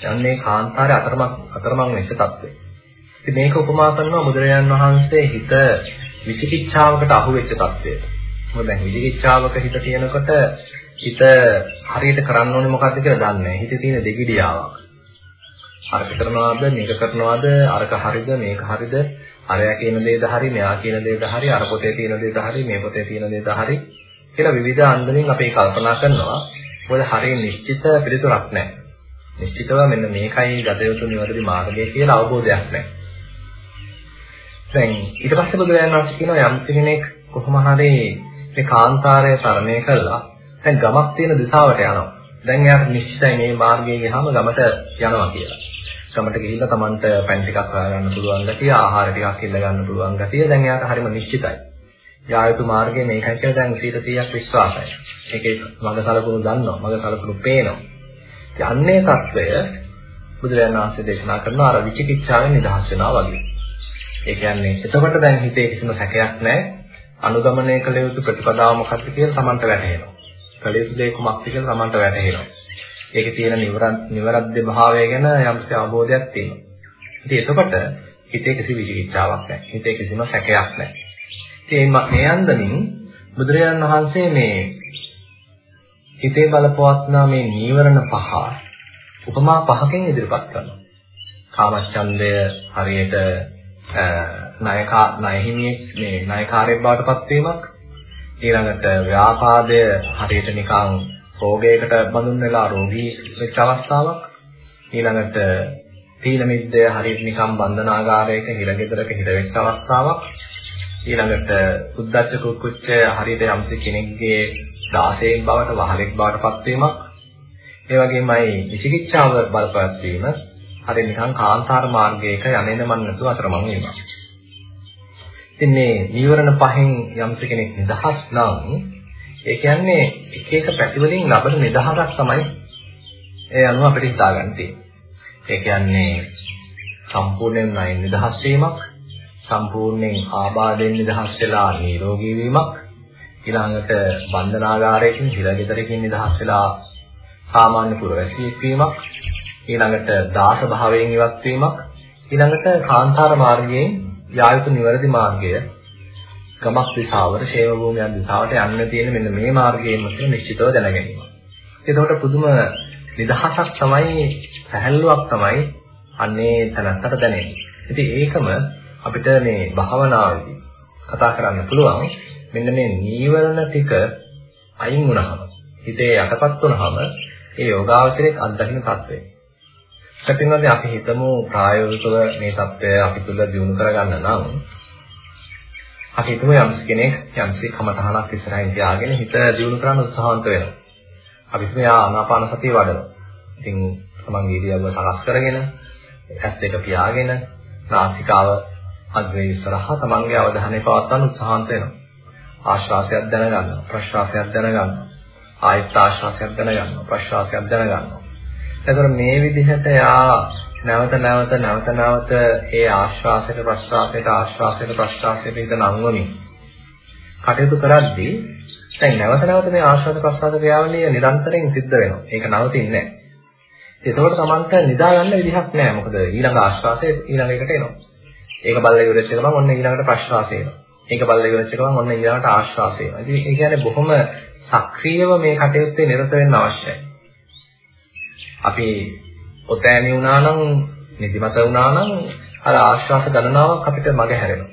යන්නේ කාන්තාරේ අතරමං අතරමං වෙච්ච තත්ත්වය. ඉතින් මේක උපමා කරනවා බුදුරජාන් වහන්සේ හිත විචිකිච්ඡාවකට අහු වෙච්ච තත්ත්වයට. මොකද දැන් විචිකිච්ඡාවක හිත තියෙනකොට හිත හරියට කරන්න ඕනේ මොකද්ද කියලා දන්නේ නැහැ. හිතේ තියෙන දෙගිඩියාවක්. අරක කරනවාද මේක කරනවාද අරක හරිද මේක හරිද අරයා කියන දේද හරි මෙයා කියන දේද හරි අර පොතේ තියෙන දේද හරි මේ පොතේ තියෙන දේද හරි කියලා විවිධ අන්දමින් අපි කල්පනා කරනවා මොකද හරිය නිශ්චිත පිළිතුරක් නැහැ නිශ්චිතව මෙන්න මේකයි ගත යුතු නිවැරදි මාර්ගය කියලා අවබෝධයක් නැහැ දැන් ඊට පස්සේ බුදුරජාණන් වහන්සේ කියනවා යම් කෙනෙක් කොහොම හරි මේ කාන්තාරය තරණය කළා දැන් ගමක් තියෙන දිශාවට යනවා. දැන් එයාට නිශ්චිතයි මේ මාර්ගයේ ගියාම ගමට යනවා කියලා. ගමට ගිහිල්ලා Tamanට පැන් ටිකක් හොයාගන්න පුළුවන් ගතිය, ආහාර ටිකක් ඉල්ල ගන්න පුළුවන් ගතිය දැන් එයාට හරිම නිශ්චිතයි. යායුතු මාර්ගය මේකයි කියලා දැන් 100% විශ්වාසයි. ඒකේ මඟ සලකුණු දන්නවා, මඟ සලකුණු පේනවා. යන්නේ తত্ত্বය බුදුරජාණන් වහන්සේ දේශනා කරන අර විචිකිච්ඡාවෙන් නිදහස් වෙනවා වගේ. ඒ කියන්නේ එතකොට දැන් හිතේ කිසිම සැකයක් නැහැ. අනුගමනය කළ යුතු ප්‍රතිපදාව මොකක්ද කියලා Tamanට වැටහෙනවා. කළ යුතු දේ කුමක්ද කියලා Tamanට වැටහෙනවා. ඒකේ තියෙන නිවරද්ද භාවය ගැන යම්සි අවබෝධයක් තියෙනවා. ඉතින් එතකොට හිතේ කිසි විචිකිච්ඡාවක් නැහැ. හිතේ කිසිම සැකයක් නැහැ. ඉතින් මේ අන්දමින් බුදුරජාණන් වහන්සේ මේ හිතේ බලපවත්නා මේ නීවරණ පහ උපමා පහකින් ඉදිරිපත් කරනවා. කාමච්ඡන්දය හරියට ණයකා ණයහිමියෙක් මේ ණයකාරයෙක් බවට පත්වීමක් ඊළඟට ව්‍යාපාදය හරියට නිකන් රෝගයකට බඳුන් වෙලා රෝගී වෙච්ච අවස්ථාවක්. ඊළඟට තීන මිද්දය හරියට නිකම් බන්ධනාගාරයක හිරගෙදරක හිර වෙච්ච අවස්ථාවක්. ඊළඟට උද්දච්ච කුක්කුච්චය හරියට යම්සි කෙනෙක්ගේ දාසයෙන් බවට වහලෙක් බවට පත්වීමක්. ඒ වගේමයි විචිකිච්ඡාව බලපෑත් වීම හරිය නිකන් කාන්තාර මාර්ගයක යන්නේ මන් නැතුව අතරමං වීමක් ඉතින් මේ නීවරණ පහෙන් යම්සි කෙනෙක් නිදහස් නම් ඒ කියන්නේ එක එක පැතිවලින් ලබන නිදහසක් තමයි ඒ අනුව අපිට හිතා ගන්න තියෙන්නේ. ඒ කියන්නේ සම්පූර්ණයෙන් නයි නිදහස් වීමක්, සම්පූර්ණයෙන් ආබාධයෙන් නිදහස් වෙලා නිරෝගී වීමක්, ඊළඟට බන්ධනාගාරයකින් හිරගෙදරකින් නිදහස් වෙලා සාමාන්‍ය පුරවැසියෙක් වීමක්, ඊළඟට දාස භාවයෙන් ඉවත් වීමක් ඊළඟට කාන්තාර මාර්ගයෙන් යා යුතු නිවැරදි මාර්ගය ගමක් දිශාවට ශේව භූමියක් දිශාවට යන්න තියෙන මෙන්න මේ මාර්ගයෙන්ම කියලා නිශ්චිතව දැනගැනීම. එතකොට පුදුම නිදහසක් තමයි සැහැල්ලුවක් තමයි අන්නේ තනත්තට දැනෙන්නේ. ඉතින් ඒකම අපිට මේ භාවනාවේදී කතා කරන්න පුළුවන් මෙන්න මේ නීවරණ ටික අයින් වුණාම හිතේ යටපත් වුණාම ඒ යෝගාවචරයේ අත්දකින්න තත්ත්වය. සැපින්වද අපි හිතමු ප්‍රායෝගිකව මේ தත්ත්වය අපි තුල දිනු කරගන්න නම් අපි හිතමු යම්ස් කෙනෙක් යම්ස් කමතහනක් ඉස්සරහින් තියාගෙන හිත දිනු කරන්න උත්සාහන්ත වෙනවා. අපි හිතමු යා ආනාපාන සතිය වඩනවා. ඉතින් තමන්ගේ ඉරියව්ව සකස් කරගෙන ඇස් දෙක පියාගෙන නාසිකාව අග්‍රේ ඉස්සරහා තමන්ගේ අවධානය පවත්වන්න උත්සාහන්ත වෙනවා. ආශ්වාසයක් දැනගන්නවා ප්‍රශ්වාසයක් දැනගන්නවා ආයත් ආශ්වාසයක් දැනගන්නවා ප්‍රශ්වාසයක් දැනගන්නවා එතකොට මේ විදිහට යා නැවත නැවත නැවත නැවත ඒ ආශ්වාසයට ප්‍රශ්වාසයට ආශ්වාසයට ප්‍රශ්වාසයට ඉඳ නංවමින් කටයුතු කරද්දී දැන් නැවත නැවත මේ ආශ්වාස ප්‍රශ්වාස ක්‍රියාවලිය නිරන්තරයෙන් සිද්ධ වෙනවා. ඒක නවතින්නේ නැහැ. ඒකෝට Tamanට නිදා ගන්න විදිහක් නැහැ. මොකද ඊළඟ ආශ්වාසය ඊළඟ එකට එනවා. ඒක බල්ල ඉවරෙච්ච ගමන් ඔන්න ඊළඟට ප්‍රශ්වාසය එනවා. ඒක බල්ල ඉවරෙච්ච ගමන් ඔන්න ඊළඟට ආශ්වාසය එනවා. ඉතින් ඒ කියන්නේ බොහොම සක්‍රියව මේ කටයුත්තේ නිරත වෙන්න අවශ්‍යයි. අපි ඔතෑණි වුණා නම් නිදිමත වුණා නම් අර ආශ්වාස ගණනාවක් අපිට මග හැරෙනවා.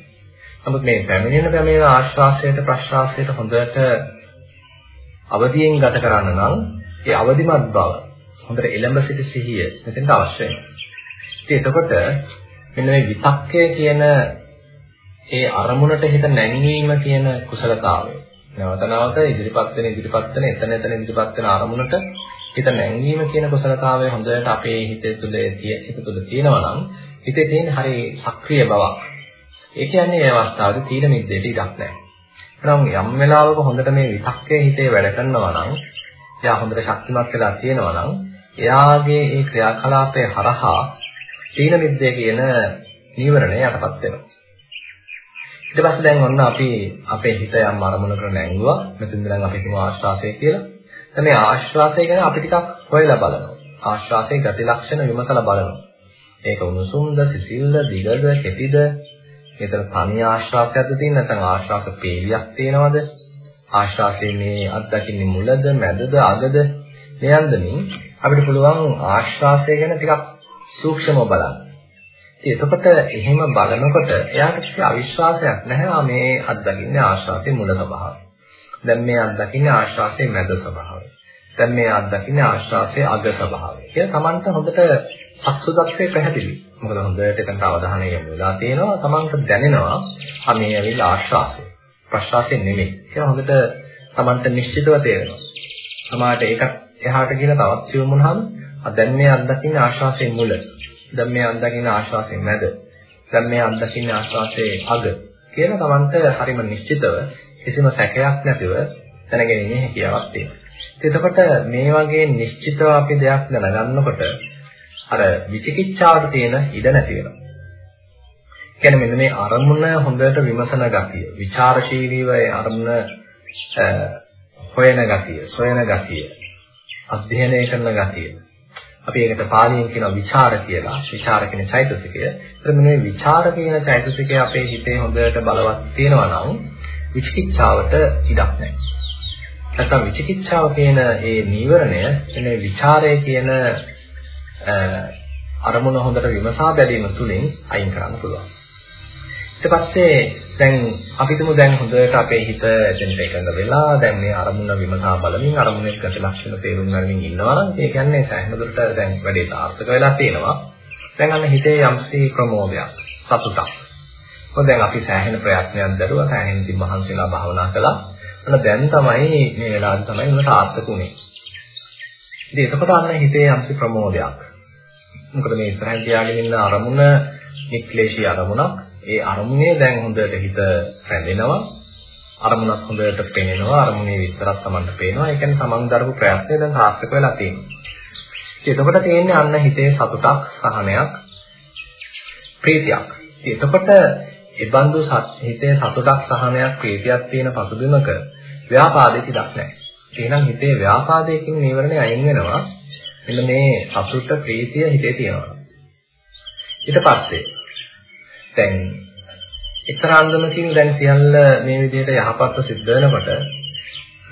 නමුත් මේ පැමිණෙන පැමිණෙන ආශ්වාසයට ප්‍රශ්වාසයට හොඳට අවදියෙන් ගත කරන්න නම් ඒ අවදිමත් බව හොඳට එළඹ සිටි සිහිය මෙතෙන්ට අවශ්‍යයි. ඉතින් එතකොට මෙන්න මේ විතක්කය කියන ඒ අරමුණට හිත නැංවීම කියන කුසලතාවය නැවත නැවත ඉදිරිපත් වෙන ඉදිරිපත් වෙන එතන එතන ඉදිරිපත් වෙන අරමුණට හිත නැංවීම කියන කුසලතාවය හොඳට අපේ හිතේ තුල හිත තුල තියෙනවා නම් හිතේ තියෙන හරි සක්‍රීය බවක්. ඒ කියන්නේ මේ අවස්ථාවේදී තීන මිද්දේට ඉඩක් නැහැ. එනම් යම් වෙලාවක හොඳට මේ විතක්කේ හිතේ වැඩ කරනවා නම් එයා හොඳට ශක්තිමත් වෙලා තියෙනවා නම් එයාගේ ඒ ක්‍රියාකලාපය හරහා තීන මිද්දේ කියන නීවරණය යටපත් වෙනවා. ඊට පස්සේ දැන් ඔන්න අපි අපේ හිත යම් අරමුණකට නැංගුවා. මෙතෙන්ද දැන් අපි කියමු ආශ්වාසය කියලා. දැන් මේ ආශ්වාසය ගැන අපි ටිකක් හොයලා බලනවා. ආශ්වාසයේ ගති ලක්ෂණ විමසලා බලනවා. ඒක උණුසුම්ද, සිසිල්ද, දිගද, කෙටිද? මෙතන තනි ආශ්වාසයක්ද තියෙන නැත්නම් ආශ්වාස පේලියක් තියෙනවද? ආශ්වාසයේ මේ අත්දකින්නේ මුලද, මැදද, අගද? මේ අන්දමින් අපිට පුළුවන් ආශ්වාසය ගැන ටිකක් සූක්ෂමව බලන්න. එතකොට එහෙම බලනකොට එයාට කිසි අවිශ්වාසයක් නැහැ මේ අත්දකින්නේ ආශ්වාසයේ මුල ස්වභාවය. දැන් මේ අත්දකින්නේ ආශ්වාසයේ මැද ස්වභාවය. දැන් මේ අත්දකින්නේ ආශ්වාසයේ අග ස්වභාවය. කියලා Tamanට හොඳට සක්සුදක්ෂේ පැහැදිලි. මොකද හොඳට එතනට අවධානය යොමු වෙලා තියෙනවා. Tamanට දැනෙනවා ආ මේ ඇවිල්ලා ආශ්වාසය. ප්‍රශ්වාසය නෙමෙයි. කියලා හොඳට Tamanට නිශ්චිතව තේරෙනවා. සමහරට ඒක එහාට කියලා තවත් සියුම් වුණාම දැන් මේ අත්දකින්නේ ආශ්වාසයේ මුල. දැන් මේ අත්දකින්න ආශ්වාසයේ මැද. දැන් මේ අත්දකින්න ආශ්වාසයේ අග කියලා Tamanට හරිම නිශ්චිතව කිසිම සැකයක් නැතිව දැනගැනීමේ හැකියාවක් තියෙනවා. එතකොට මේ වගේ නිශ්චිතව අපි දෙයක් දැනගන්නකොට අර විචිකිච්ඡාවට තියෙන ඉඩ නැති වෙනවා. කියන්නේ මෙන්න මේ අරමුණ හොඳට විමසන ගතිය, ਵਿਚාරශීලීව ඒ අරමුණ හොයන ගතිය, සොයන ගතිය, අධ්‍යයනය කරන ගතිය. අපි ඒකට පාලියෙන් කියනවා විචාර කියලා. විචාර කියන චෛතසිකය. ඒතර මේ විචාර කියන චෛතසිකය අපේ හිතේ හොඳට බලවත් තියෙනවා නම් විචිකිච්ඡාවට ඉඩක් නැහැ. නැත්නම් විචිකිච්ඡාව කියන ඒ නීවරණය එනේ විචාරය කියන අරමුණ හොඳට විමසා බැලීම තුළින් අයින් කරන්න පුළුවන්. ඊට පස්සේ දැන් අපි තුමු දැන් හොඳට අපේ හිත එතනට එකඟ වෙලා දැන් මේ අරමුණ විමසා බලමින් අරමුණේ ගති ලක්ෂණ තේරුම් ගනිමින් ඉන්නවා නම් ඒ කියන්නේ සෑහෙන දුරට දැන් වැඩේ සාර්ථක වෙලා තියෙනවා. දැන් අන්න හිතේ යම්සී ප්‍රමෝදයක් සතුටක්. මොකද දැන් අපි සෑහෙන ප්‍රයත්නයක් දරුවා සෑහෙන ඉතින් මහන්සිලා භාවනා කළා. අන්න දැන් තමයි මේ වෙලාවට තමයි උන සාර්ථක උනේ. ඉතින් එතකොට අන්න හිතේ යම්සි ප්‍රමෝදයක්. මොකද මේ ඉස්සරහින් තියාගෙන ඉන්න අරමුණ නික්ලේශී අරමුණක් ඒ අරමුණේ දැන් හොඳට හිත රැඳෙනවා. අරමුණක් හොඳට පේනවා. අරමුණේ විස්තරات Tamanට පේනවා. ඒ කියන්නේ Taman දරපු ප්‍රයත්නය දැන් සාර්ථක වෙලා තියෙනවා. එතකොට තියෙන්නේ අන්න හිතේ සතුටක්, සහනයක්, ප්‍රීතියක්. එතකොට ඒබඳු හිතේ සතුටක්, සහනයක්, ප්‍රීතියක් තියෙන පසුබිමක ව්‍යාපාදේ තියක් නැහැ. එහෙනම් හිතේ ව්‍යාපාදයකින් නීවරණය අයින් වෙනවා. මෙන්න මේ සතුට ප්‍රීතිය හිතේ තියෙනවා. ඊට පස්සේ දැන් එක්තරාන්දමකින් දැන් සියල්ල මේ විදිහට යහපත්ව සිද්ධ වෙනකොට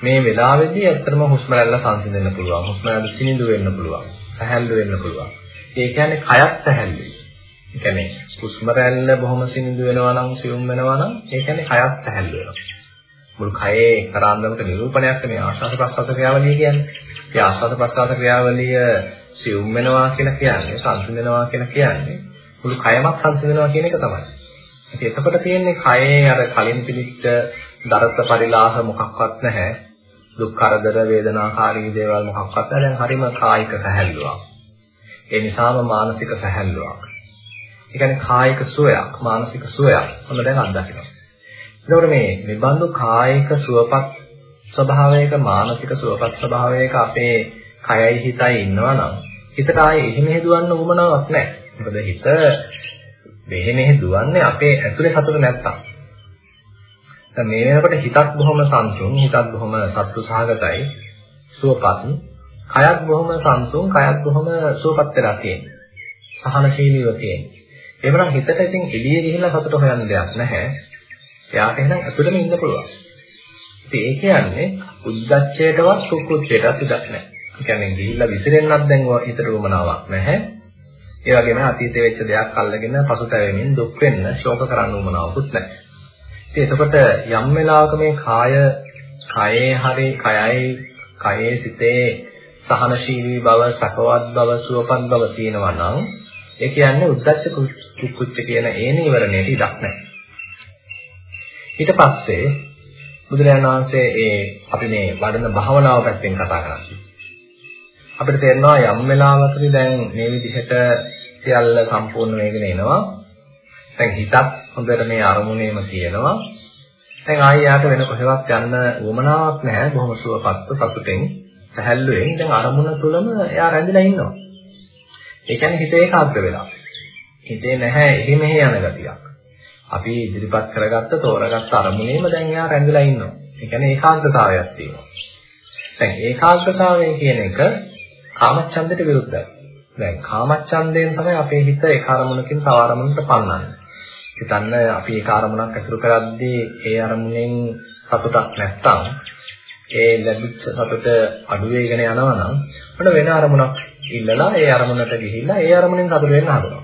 මේ වෙලාවේදී ඇත්තටම හුස්ම රැල්ල සංසිඳෙන්න පුළුවන්. හුස්ම රැල්ල සිනිඳු වෙන්න පුළුවන්. සැහැල්ලු වෙන්න පුළුවන්. ඒ කියන්නේ කයත් සැහැල්ලුයි. ඒ කියන්නේ හුස්ම රැල්ල බොහොම සිනිඳු වෙනවා නම් සියුම් වෙනවා නම් ඒ කියන්නේ කයත් සැහැල්ලු වෙනවා. මුළු කයේ එක්තරාන්දමක නිරූපණයක් මේ ආශ්වාස ප්‍රශ්වාස ක්‍රියාවලිය කියන්නේ. ඒ ආශ්වාස ප්‍රශ්වාස ක්‍රියාවලිය සියුම් වෙනවා කියලා කියන්නේ සංසිඳනවා කියලා කියන්නේ මුළු කයමත් සංසිඳනවා කියන එක තමයි. ඉතින් එතකොට තියෙන්නේ කයේ අර කලින් පිළිච්ච දරත පරිලාහ මොකක්වත් නැහැ. දුක් කරදර වේදනාකාරී දේවල් මොකක්වත් නැහැ. දැන් හරිම කායික සැහැල්ලුවක්. ඒ නිසාම මානසික සැහැල්ලුවක්. ඒ කියන්නේ කායික සුවයක්, මානසික සුවයක්. ඔන්න දැන් අත්දකිනවා. එතකොට මේ නිබඳු කායික සුවපත් ස්වභාවයක මානසික සුවපත් ස්වභාවයක අපේ කයයි හිතයි ඉන්නවා නම් හිතට ආයේ එහෙම හේදුවන්න උවමනාවක් නැහැ. මොකද හිත මෙහෙ මෙහෙ දුවන්නේ අපේ ඇතුලේ සතුට නැත්තම්. දැන් මේ වෙනකොට හිතත් බොහොම සංසුන්, හිතත් බොහොම සතුට සහගතයි, සුවපත්. කයත් බොහොම සංසුන්, කයත් බොහොම සුවපත් වෙලා තියෙන්නේ. සහනශීලීව තියෙන්නේ. එහෙමනම් හිතට ඉතින් එළියේ ගිහිල්ලා සතුට හොයන්න දෙයක් නැහැ. එයාට එහෙනම් ඇතුළෙම ඉන්න පුළුවන්. ඉතින් ඒ කියන්නේ උද්දච්චයටවත් කුක්කුච්චයටවත් ඉඩක් නැහැ. ඒ කියන්නේ ගිහිල්ලා විසිරෙන්නත් දැන් හිතට උවමනාවක් නැහැ. ඒ වගේම අතීතයේ වෙච්ච දෙයක් අල්ලගෙන පසුතැවෙමින් දුක් වෙන්න ශෝක කරන්න උවමනාවකුත් නැහැ. ඉතින් එතකොට යම් වෙලාවක මේ කාය කයේ හරි කයයි කයේ සිතේ සහනශීලී බව, සකවත් බව, සුවපත් බව තියෙනවා නම් ඒ කියන්නේ උද්දච්ච කුච්ච කියන ඒ නීවරණයට ඉඩක් නැහැ. ඊට පස්සේ බුදුරජාණන් වහන්සේ ඒ අපි මේ වඩන භාවනාව පැත්තෙන් කතා කරන්නේ. අපිට තේරෙනවා යම් වෙලාවකදී දැන් මේ විදිහට සියල්ල සම්පූර්ණ වෙගෙන එනවා. දැන් හිතත් හොඳට මේ අරමුණේම තියෙනවා. දැන් ආයෙ යාට වෙන කොහෙවත් යන්න උවමනාවක් නැහැ. බොහොම සුවපත්ව සතුටෙන් සැහැල්ලුවෙන් දැන් අරමුණ තුලම එයා රැඳිලා ඉන්නවා. ඒ කියන්නේ හිත ඒකාග්‍ර වෙලා. හිතේ නැහැ එහෙ මෙහෙ යන ගතියක්. අපි ඉදිරිපත් කරගත්ත තෝරගත්ත අරමුණේම දැන් එයා රැඳිලා ඉන්නවා. ඒ කියන්නේ ඒකාග්‍රතාවයක් තියෙනවා. දැන් ඒකාග්‍රතාවය කියන එක කාමච්ඡන්දයට විරුද්ධයි. දැන් කාමච්ඡන්දයෙන් තමයි අපේ හිත එක අරමුණකින් තව අරමුණකට පන්නන්නේ. හිතන්න අපි එක අරමුණක් ඇසුරු කරද්දී ඒ අරමුණෙන් සතුටක් නැත්තම් ඒ ලැබිච්ච සතුට අඩු වෙගෙන යනවා නම් අපිට වෙන අරමුණක් ඉල්ලලා ඒ අරමුණට ගිහිල්ලා ඒ අරමුණෙන් සතුට වෙන්න හදනවා.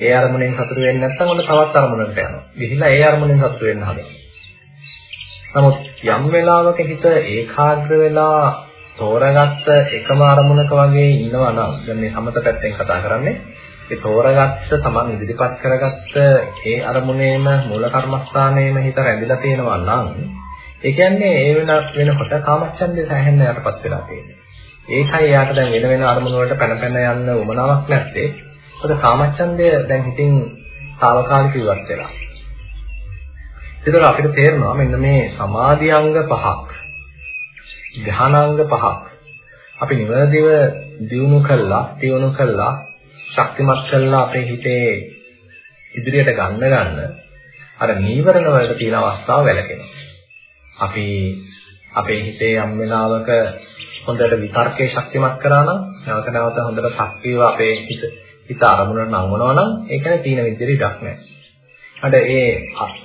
ඒ අරමුණෙන් සතුට වෙන්නේ නැත්නම් ඔන්න තවත් අරමුණකට යනවා. ගිහිල්ලා ඒ අරමුණෙන් සතුට වෙන්න හදනවා. නමුත් යම් වෙලාවක හිත ඒකාග්‍ර වෙලා තෝරගත්ත එකම අරමුණක වගේ ඉන්නවා නම් දැන් මේ සමත පැත්තෙන් කතා කරන්නේ ඒ තෝරගත්ත තමන් ඉදිරිපත් කරගත්ත ඒ අරමුණේම මූල කර්මස්ථානයේම හිත රැඳිලා තියෙනවා නම් ඒ කියන්නේ ඒ වෙන වෙනකොට කාමච්ඡන්දේ සෑහෙන්න යටපත් වෙලා තියෙනවා. ඒකයි යාට දැන් වෙන වෙන අරමුණු වලට පැන පැන යන්න උමනාවක් නැත්තේ. මොකද කාමච්ඡන්දය දැන් හිතින් తాවකාලික ඉවත් වෙලා. ඒතර අපිට තේරෙනවා මෙන්න මේ සමාධි අංග පහක් ධානාංග පහක් අපි නිවැරදිව දියුණු කළා, දියුණු කළා, ශක්තිමත් කළා අපේ හිතේ ඉදිරියට ගන්න ගන්න අර නීවරණ වලට තියෙන අවස්ථාව වැළකෙනවා. අපි අපේ හිතේ යම් වෙලාවක හොඳට විතර්කයේ ශක්තිමත් කරා නම් නැවත නැවත හොඳට ශක්තියව අපේ හිත හිත අරමුණට නංවනවා නම් ඒ කියන්නේ තීන විදිහට ඉඩක් නැහැ. අර ඒ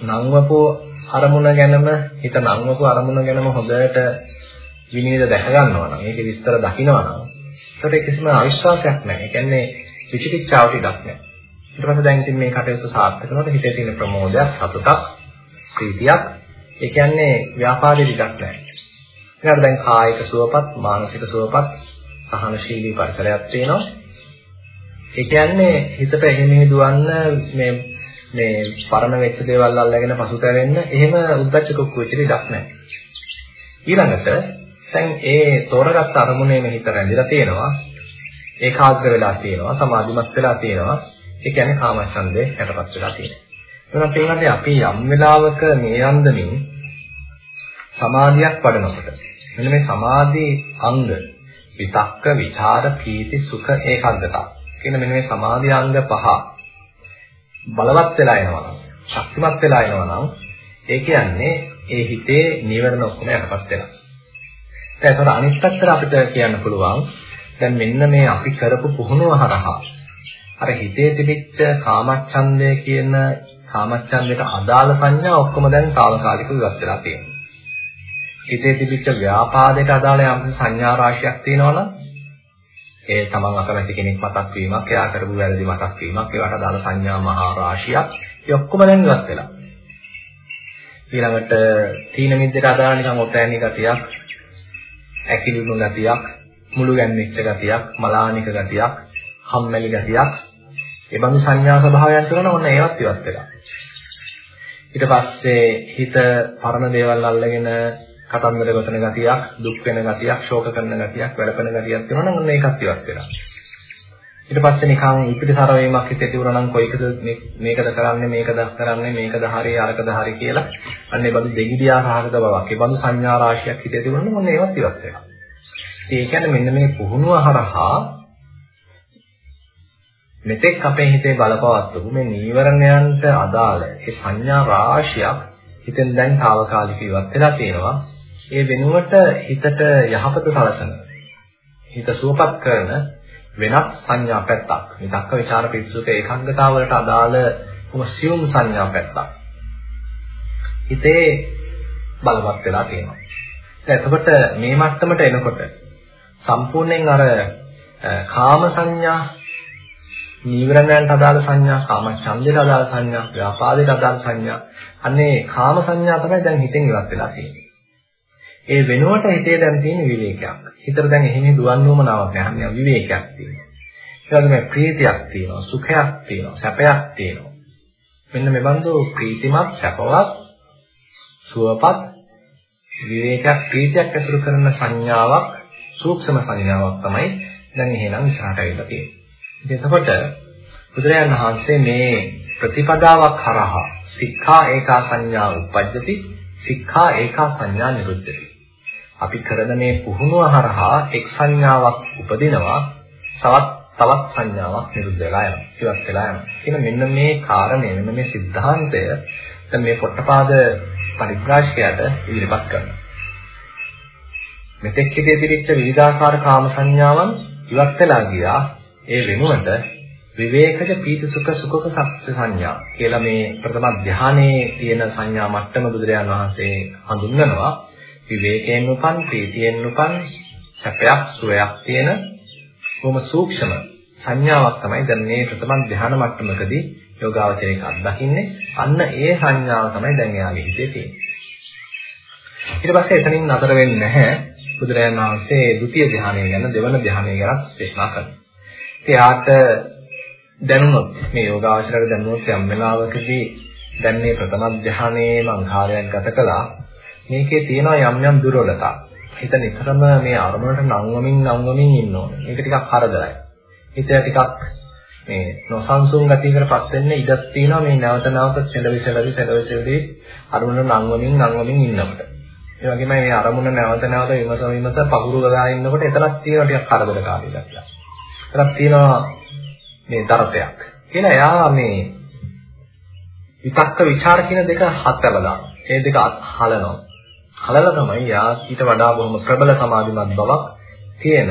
නංවපෝ අරමුණ ගැනම හිත නංවපු අරමුණ ගැනම හොඳට විනීත දැක ගන්නවා නම් ඒකේ විස්තර දකිනවා නම් ඒකට කිසිම අවිශ්වාසයක් නැහැ. ඒ කියන්නේ විචිකිච්ඡාවට ඉඩක් නැහැ. ඊට පස්සේ දැන් ඉතින් මේ කටයුතු සාර්ථක කරනකොට හිතේ තියෙන ප්‍රමෝදයක්, සතුටක්, ප්‍රීතියක් ඒ කියන්නේ ව්‍යාපාරයේ ඉඩක් නැහැ. ඊළඟට දැන් කායික සුවපත්, මානසික සුවපත්, සහනශීලී පරිසරයක් තියෙනවා. ඒ කියන්නේ හිතට එහෙම දුවන්න මේ මේ පරණ වෙච්ච දේවල් අල්ලගෙන පසුතැවෙන්න එහෙම උද්දච්ච කුක්කුච්චේ ඉඩක් නැහැ. ඊළඟට දැන් ඒ තෝරගත්ත අරමුණේම හිත රැඳිලා තියෙනවා. ඒකාග්‍ර වෙලා තියෙනවා, සමාධිමත් වෙලා තියෙනවා. ඒ කියන්නේ කාමච්ඡන්දේ යටපත් වෙලා තියෙනවා. එහෙනම් තේරෙන්නේ අපි යම් වෙලාවක මේ අන්දමින් සමාධියක් වඩනකොට මෙන්න මේ සමාධි අංග විතක්ක, ਵਿਚාර, පීති, සුඛ, ඒකාග්‍රතාව කියන මෙන්න මේ සමාධි අංග පහ බලවත් වෙලා එනවා නම්, ශක්තිමත් වෙලා එනවා නම් ඒ කියන්නේ ඒ හිතේ නීවරණ ඔක්කොම යටපත් වෙනවා. දැන් ඒතර අනිත් පැත්තට අපිට කියන්න පුළුවන් දැන් මෙන්න මේ අපි කරපු පුහුණුව හරහා අර හිතේ තිබිච්ච කාමච්ඡන්දය කියන කාමච්ඡන්දයට අදාළ සංඥා ඔක්කොම දැන් తాවකාලිකව ඉවත් වෙලා තියෙනවා. හිතේ තිබිච්ච ව්‍යාපාදයට අදාළ යම් සංඥා රාශියක් තියෙනවනම් ඒ තමන් අකමැති කෙනෙක් මතක් වීමක්, එයා කරපු වැරදි මතක් වීමක්, ඒවට අදාළ සංඥා මහා රාශියක්, ඒ ඔක්කොම දැන් ඉවත් වෙලා. ඊළඟට තීන මිද්දට අදාළ නිකන් ඔතෑනි ගතියක්, ඇකිලුණු ගතියක්, මුළු ගැන්වෙච්ච ගතියක්, මලානික ගතියක්, හම්මැලි ගතියක්, ඒ බඳු සංඥා ස්වභාවයන් තුනන ඔන්න ඒවත් ඉවත් වෙලා. ඊට පස්සේ හිත පරණ දේවල් අල්ලගෙන කතන්දර ගොතන ගතියක්, දුක් වෙන ගතියක්, ශෝක කරන ගතියක්, වැළපෙන ගතියක් තියෙනවා නම් ඔන්න ඒකත් ඉවත් වෙනවා. ඊට පස්සේ නිකන් ඉපිරිසර වීමක් හිතේ තිබුණා නම් කොයිකද මේකද කරන්නේ මේකද කරන්නේ මේකද හරි අරකද හරි කියලා අන්න ඒ බඳු දෙගිඩියා සහගත බවක් ඒ බඳු සංඥා රාශියක් හිතේ තිබුණා නම් ඔන්න ඒවත් ඉවත් වෙනවා. ඒ කියන්නේ මෙන්න මේ පුහුණුව හරහා මෙතෙක් අපේ හිතේ බලපවත්වපු මේ නීවරණයන්ට අදාළ ඒ සංඥා රාශියක් හිතෙන් දැන් తాවකාලිකව ඉවත් වෙලා තියෙනවා. ඒ වෙනුවට හිතට යහපත සලසන හිත සුවපත් කරන වෙනත් සංඥා පැත්තක් මේ දක්ක ਵਿਚාර පිටසුක ඒකාංගතාවලට අදාළ කොම සියුම් සංඥා පැත්තක් හිතේ බලවත් වෙලා තියෙනවා. එතකොට මේ මට්ටමට එනකොට සම්පූර්ණයෙන් අර කාම සංඥා නීවරණයන්ට අදාළ සංඥා, කාම ඡන්දයට අදාළ සංඥා, ව්‍යාපාදයට අදාළ සංඥා. අන්නේ කාම සංඥා තමයි දැන් හිතෙන් ඉවත් වෙලා තියෙන්නේ. ඒ වෙනුවට හිතේ දැන් තියෙන විවේකයක්. හිතට දැන් එහෙම දුවන් වුමනාවක් නැහැ. විවේකයක් තියෙනවා. ඒ වගේම ප්‍රීතියක් තියෙනවා, සුඛයක් තියෙනවා, සැපයක් තියෙනවා. මෙන්න මේ බඳු ප්‍රීතිමත්, සැපවත්, සුවපත් විවේකයක් ප්‍රීතියක් ඇසුරු කරන සංඥාවක්, සූක්ෂම සංඥාවක් තමයි දැන් එහෙනම් ඉස්සරහට ඇවිල්ලා තියෙන්නේ. එතකොට බුදුරජාණන් වහන්සේ මේ ප්‍රතිපදාවක් හරහා සික්ඛා ඒකා සංඥා උපජ්ජති සික්ඛා ඒකා සංඥා නිරුද්ධති අපි කරන මේ පුහුණුව හරහා එක් සංඥාවක් උපදිනවා සවත් තවත් සංඥාවක් නිරුද්ධ වෙලා යනවා ඉවත් වෙලා යනවා. කියන මෙන්න මේ කාරණය මෙන්න මේ સિદ્ધාන්තය දැන් මේ පොට්ටපාද පරිප්‍රාශකයට ඉදිරිපත් කරනවා. මෙතෙක් හිතේ පිළිච්ච විවිධාකාර කාම සංඥාවන් ඉවත් වෙලා ගියා. ඒ වෙනුවට විවේකජ පීති සුඛ සුඛක සත්‍ය සංඥා කියලා මේ ප්‍රථම ධානයේ තියෙන සංඥා මට්ටම බුදුරජාණන් වහන්සේ හඳුන්වනවා. විවේකයෙන් උපන් ප්‍රීතියෙන් උපන් සැපයක් සුවයක් තියෙන බොහොම සූක්ෂම සංඥාවක් තමයි දැන් මේ ප්‍රථම ධ්‍යාන මට්ටමකදී යෝගාවචරයක අත්දකින්නේ. අන්න ඒ සංඥාව තමයි දැන් එයාගේ හිතේ තියෙන්නේ. ඊට පස්සේ එතනින් නතර වෙන්නේ නැහැ. බුදුරජාණන් වහන්සේ ဒုတိ ය ධ්‍යානය ගැන දෙවන ධ්‍යානය ගැන දේශනා කරනවා. ඉතින් යාට දැනුණොත් මේ යෝගාවචරයට දැනුණොත් යම් වෙලාවකදී දැන් මේ ප්‍රථම ධ්‍යානයේ මං කාලයක් ගත කළා. මේකේ තියෙනවා යම් යම් දුර්වලතා. හිත නිතරම මේ අරමුණට නංවමින් නංවමින් ඉන්න ඕනේ. මේක ටිකක් හරදරයි. හිත ටිකක් මේ නොසන්සුන් ගතියකටපත් වෙන්න ඉඩක් තියෙනවා මේ නැවත නැවත සෙලවිසලවි සෙලවිසලවි අරමුණට නංවමින් නංවමින් ඉන්නකොට. ඒ වගේම මේ අරමුණ නැවත නැවත විමස විමස පහුරු ගලා ඉන්නකොට එතනක් තියෙනවා ටිකක් කරදරකාරී ගතියක්. එතනක් තියෙනවා මේ දරතයක්. කියලා එයා මේ විතක්ක ਵਿਚාර කියන දෙක හත්වලා. ඒ දෙක හලනවා. හලලා තමයි යා ඊට වඩා බොහොම ප්‍රබල සමාධිමත් බවක් තියෙන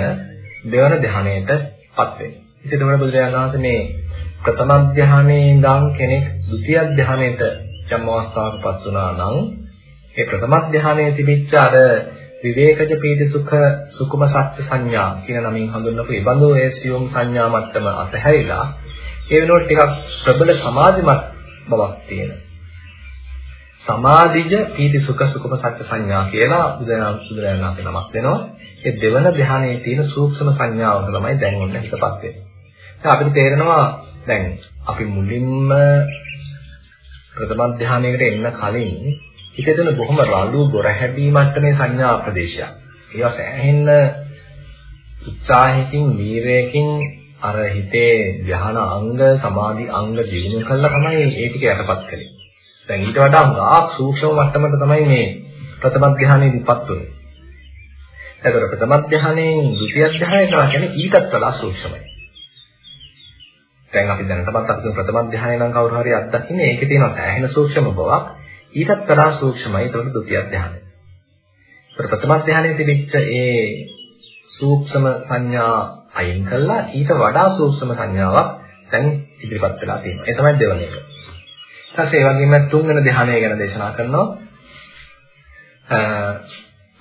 දෙවන ධ්‍යානයටපත් වෙන්නේ. ඉතින් තමයි බුදුරජාණන් වහන්සේ මේ ප්‍රථම ධ්‍යානයේ ඉඳන් කෙනෙක් ဒုတိ ය ධ්‍යානයට යම් අවස්ථාවකපත් වුණා නම් ඒ ප්‍රථම ධ්‍යානයේ තිබිච්ච අර විවේකජ පීති සුඛ සුකුම සත්‍ය සංඥා කියන නමින් හඳුන්වපු ඒ බඳු ඒ සියුම් සංඥා මට්ටම අතහැරිලා ඒ වෙනුවට ටිකක් ප්‍රබල සමාධිමත් බවක් තියෙනවා. සමාධිජ පීති සුඛ සුඛම සත්‍ය සංඥා කියලා බුදුරජාණන් වහන්සේ නමක් දෙනවා. ඒ දෙවන ධ්‍යානයේ තියෙන සූක්ෂම සංඥාව තමයි දැන් ඔන්න හිතපත් වෙන්නේ. දැන් අපිට තේරෙනවා දැන් අපි මුලින්ම ප්‍රථම ධ්‍යානයකට එන්න කලින් හිතේ තියෙන බොහොම රළු ගොරහැටි මට්ටමේ සංඥා ප්‍රදේශයක්. ඒවා සෑහෙන්න උත්සාහයකින් වීරයකින් අර හිතේ ධ්‍යාන අංග සමාධි අංග දිනු කළා තමයි ඒ ටික යටපත් කළේ. දැන් ඊට වඩා ගාක් සූක්ෂම මට්ටමකට තමයි මේ ප්‍රථම ධානයේදීපත් වෙන්නේ. එතකොට ප්‍රථම ධානයෙන් ဒုတိ ය ධානය කියලා කියන්නේ ඊටත් වඩා සූක්ෂමයි. දැන් අපි දැනටමත් අපි ප්‍රථම ධානය නම් කවුරු හරි අත්දකින්නේ ඒකේ තියෙන සෑහෙන සූක්ෂම බවක් ඊටත් වඩා සූක්ෂමයි එතකොට ဒုတိ ය ධානය. ප්‍රථම ධානයේ තිබිච්ච ඒ සූක්ෂම සංඥා අයින් කළා ඊට වඩා සූක්ෂම සංඥාවක් දැන් ඉදිරිපත් වෙලා තියෙනවා. ඒ තමයි දෙවන එක. ඊට පස්සේ ඒ වගේම තුන්වෙනි ධ්‍යානය ගැන දේශනා කරනවා.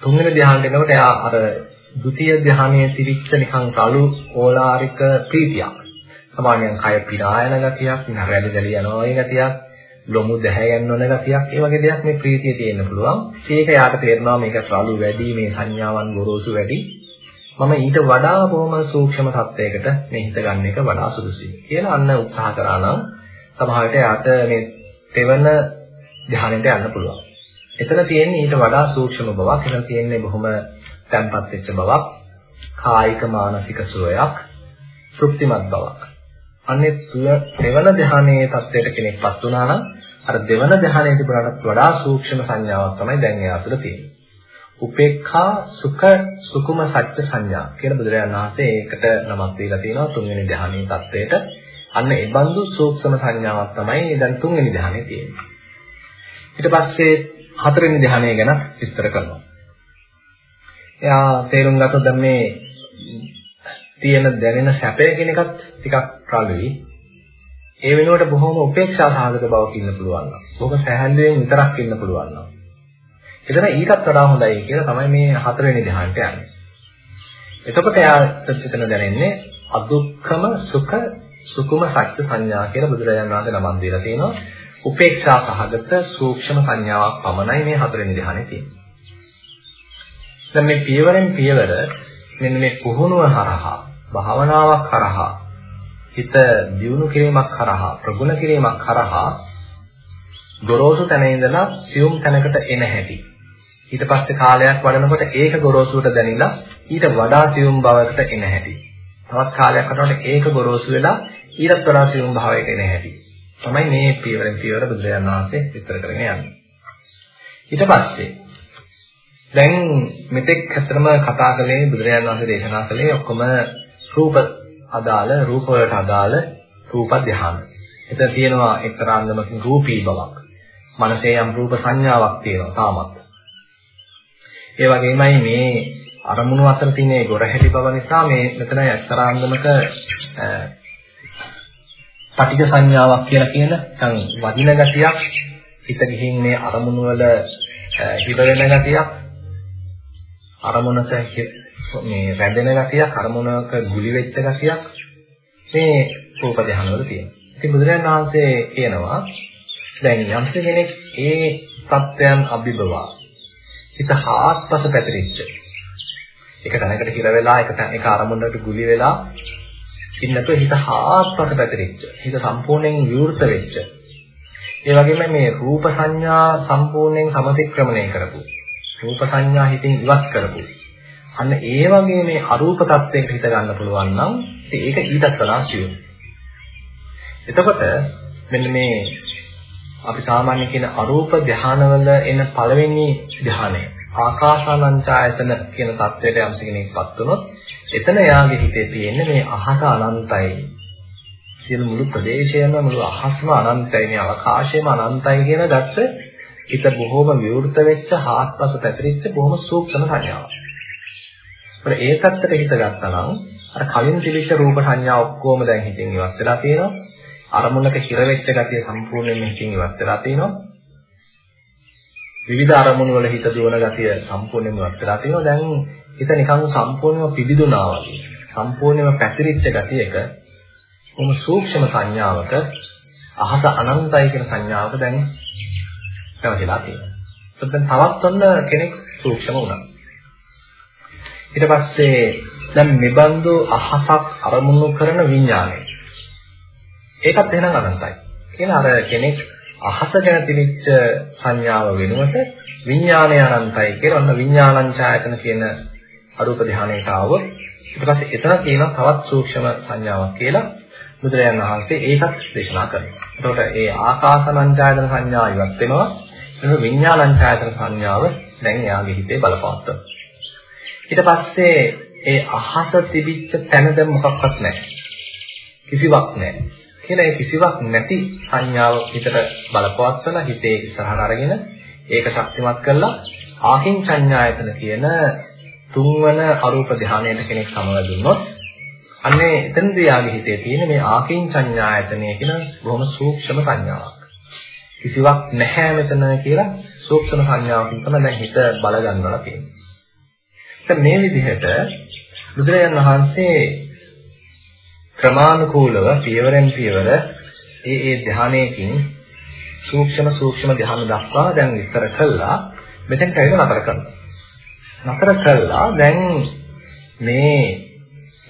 තුන්වෙනි ධ්‍යානෙට එනකොට එයා අර ဒုတိ ය ධ්‍යානයේ තිරිච්ච නිකන් රළු ඕලාරික ප්‍රීතියක්. සමානයන් කය පිරායන ගතියක්, නරැලි දැලි යනවා වගේ ගතියක්, ලොමු දැහැ යන්නවන ගතියක්, ඒ වගේ දෙයක් මේ ප්‍රීතිය තියෙන්න පුළුවන්. ඒක යාට තේරෙනවා මේක රළු වැඩි, මේ සංඥාවන් ගොරෝසු වැඩි. මම ඊට වඩා බොහොම සූක්ෂම තත්යකට මේ හිත ගන්න එක වඩා සුදුසුයි කියලා අන්න උත්සාහ කරා නම් සමහරවිට යාට මේ තෙවන ධ්‍යානෙට යන්න පුළුවන්. එතන තියෙන්නේ ඊට වඩා සූක්ෂම බවක්. එතන තියෙන්නේ බොහොම තැම්පත් වෙච්ච බවක්, කායික මානසික සුවයක්, තෘප්තිමත් බවක්. අන්නේ දෙවන ධ්‍යානයේ தත්වයට කෙනෙක්පත් වුණා නම් අර දෙවන ධ්‍යානයේ තිබුණාට වඩා සූක්ෂම සංඥාවක් තමයි දැන් එයා තුළ තියෙන්නේ. උපේක්ඛා සුඛ සුකුම සත්‍ය සංඥා කියලා බුදුරජාණන් වහන්සේ ඒකට නමක් දීලා තියෙනවා තුන්වෙනි ධ්‍යානයේ தත්වයට. අන්න ඒ බඳු සූක්ෂම සංඥාවක් තමයි දැන් තුන්වෙනි ධ්‍යානයේ තියෙන්නේ. ඊට පස්සේ හතරවෙනි ධ්‍යානය ගැන විස්තර කරනවා. එයා තේරුම් ගත්තොත් දැන් මේ තියෙන දැනෙන සැපය කියන එකත් ටිකක් රළුයි. ඒ වෙනුවට බොහොම උපේක්ෂා සහගත බවක ඉන්න පුළුවන්. බොහොම සැහැල්ලුවෙන් විතරක් ඉන්න පුළුවන්. එතන ඊටත් වඩා හොඳයි කියලා තමයි මේ හතරවෙනි ධ්‍යානට යන්නේ. එතකොට එයාට එතන දැනෙන්නේ අදුක්කම සුඛ සුකුම සත්‍ය සංඥා කියලා බුදුරජාණන් වහන්සේ නමක් දීලා තියෙනවා. උපේක්ෂා සහගත සූක්ෂම සංඥාවක් පමණයි මේ හතරවෙනි ධ්‍යානෙ තියෙන්නේ. දැන් මේ පියවරෙන් පියවර මෙන්න මේ පුහුණුව හරහා භාවනාවක් හරහා හිත දියුණු කිරීමක් හරහා ප්‍රගුණ කිරීමක් හරහා ගොරෝසු තැන ඉඳලා සියුම් තැනකට එන හැටි ඊට පස්සේ කාලයක් වඩනකොට ඒක ගොරෝසුවට දැනිලා ඊට වඩා සියුම් බවකට එන හැටි තවත් කාලයක් යනකොට ඒක ගොරෝසු වෙලා ඊටත් වඩා සියුම් භාවයකට එන හැටි තමයි මේ පියවරෙන් පියවර බුදුරජාණන් වහන්සේ විස්තර කරගෙන යන්නේ. ඊට පස්සේ දැන් මෙතෙක් අතරම කතා කළේ බුදුරජාණන් වහන්සේ දේශනා කළේ ඔක්කොම රූප අදාළ රූප වලට අදාළ රූප ධ්‍යාන. එතන තියෙනවා එක්තරා අන්දමකින් රූපී බවක්. මනසේ යම් රූප සංඥාවක් තියෙනවා තාමත්. ඒ වගේමයි මේ අරමුණු අතර තියෙන ගොරහැටි බව නිසා මේ මෙතන එක්තරා අන්දමක පටිඝ සංඥාවක් කියලා කියන නිකන් වදින ගතියක් හිත ගිහින් මේ අරමුණු වල හිත වෙන ගතියක් අරමුණක මේ රැඳෙන ගතියක් අරමුණක ගුලි වෙච්ච ගතියක් මේ රූප ධ්‍යාන වල තියෙනවා. ඉතින් බුදුරජාණන් වහන්සේ කියනවා දැන් යම්ස කෙනෙක් ඒ தත්වයන් අභිබවා හිත හාත්පස පැතිරිච්ච එක තැනකට හිර වෙලා එක එක අරමුණකට ගුලි වෙලා ඉන්නතෝ හිත හාත්පස පැතිරිච්ච. හිත සම්පූර්ණයෙන් විවෘත වෙච්ච. ඒ වගේම මේ රූප සංඥා සම්පූර්ණයෙන් සමතික්‍රමණය කරපු. රූප සංඥා හිතින් ඉවත් කරපු. අන්න ඒ වගේ මේ අරූප තත්වයකට හිත ගන්න පුළුවන් නම් ඒක ඊටත් වඩා සියුම්. එතකොට මෙන්න මේ අපි සාමාන්‍ය කියන අරූප ධානවල එන පළවෙනි ධානය ආකාශානංචායතන කියන தത്വයට යම්ස කෙනෙක්පත් වුණොත් එතන එයාගේ හිතේ තියෙන්නේ මේ අහස අනන්තයි. සියලු මුළු ප්‍රදේශයම මුළු අහස්ම අනන්තයි මේ අවකාශයම අනන්තයි කියන ගත්ත හිත බොහොම විවෘත වෙච්ච හාත්පස පැතිරිච්ච බොහොම සූක්ෂම සංඥාවක්. ඒත් ඒකත්තට හිත ගත්තා නම් අර කලින් තිබිච්ච රූප සංඥා ඔක්කොම දැන් හිතෙන් ඉවත් වෙලා තියෙනවා. අරමුණක හිර වෙච්ච ගතිය සම්පූර්ණයෙන්ම හිතෙන් ඉවත් වෙලා තියෙනවා. විවිධ අරමුණු වල හිත දුවන ගතිය සම්පූර්ණයෙන්ම ඉවත් වෙලා තියෙනවා. දැන් හිත නිකන් සම්පූර්ණයෙන්ම පිබිදුනා වගේ. සම්පූර්ණයෙන්ම පැතිරිච්ච ගතියක කොහොම සූක්ෂම සංඥාවක අහස අනන්තයි කියන සංඥාවක දැන් පැවතිලා තියෙනවා. ඒත් දැන් තවත් ඔන්න කෙනෙක් සූක්ෂම වුණා. ඊට පස්සේ දැන් මෙබඳු අහසක් අරමුණු කරන විඥානය. ඒකත් එහෙනම් අනන්තයි. කියන අර කෙනෙක් අහස ගැන තිබිච්ච සංඥාව වෙනුවට විඥානය අනන්තයි කියලා ඔන්න විඥානං ඡායතන කියන අරූප ධානයට ආවොත් ඊට පස්සේ එතන තියෙන තවත් සූක්ෂම සංඥාවක් කියලා බුදුරජාණන් වහන්සේ ඒකත් දේශනා කරනවා. එතකොට ඒ ආකාසනංචායතන සංඥා ඉවත් වෙනවා. ඒක විඥානංචායතන සංඥාව දැන් එයාගේ හිතේ බලපවත්වනවා. ඊට පස්සේ ඒ අහස තිබිච්ච තැන දැන් මොකක්වත් නැහැ. කිසිවක් නැහැ. කියලා ඒ කිසිවක් නැති සංඥාව හිතට බලපවත්වලා හිතේ ඉස්සරහට අරගෙන ඒක ශක්තිමත් කරලා ආකින් සංඥායතන කියන තුන්වන අරූප ධානයට කෙනෙක් සමවැදුනොත් අන්නේ එතනදී යාගේ හිතේ තියෙන මේ ආකින්චඤ්ඤායතනය කියන බොහොම සූක්ෂම සංඥාවක්. කිසිවක් නැහැ මෙතන කියලා සූක්ෂම සංඥාවකින් තමයි දැන් හිත බල ගන්නවා තියෙන්නේ. දැන් මේ විදිහට බුදුරජාණන් වහන්සේ ක්‍රමානුකූලව පියවරෙන් පියවර ඒ ඒ ධානයකින් සූක්ෂම සූක්ෂම ධාන දක්වා දැන් විස්තර කළා මෙතෙන් කයිද නතර කරනවා. නතර කළා දැන් මේ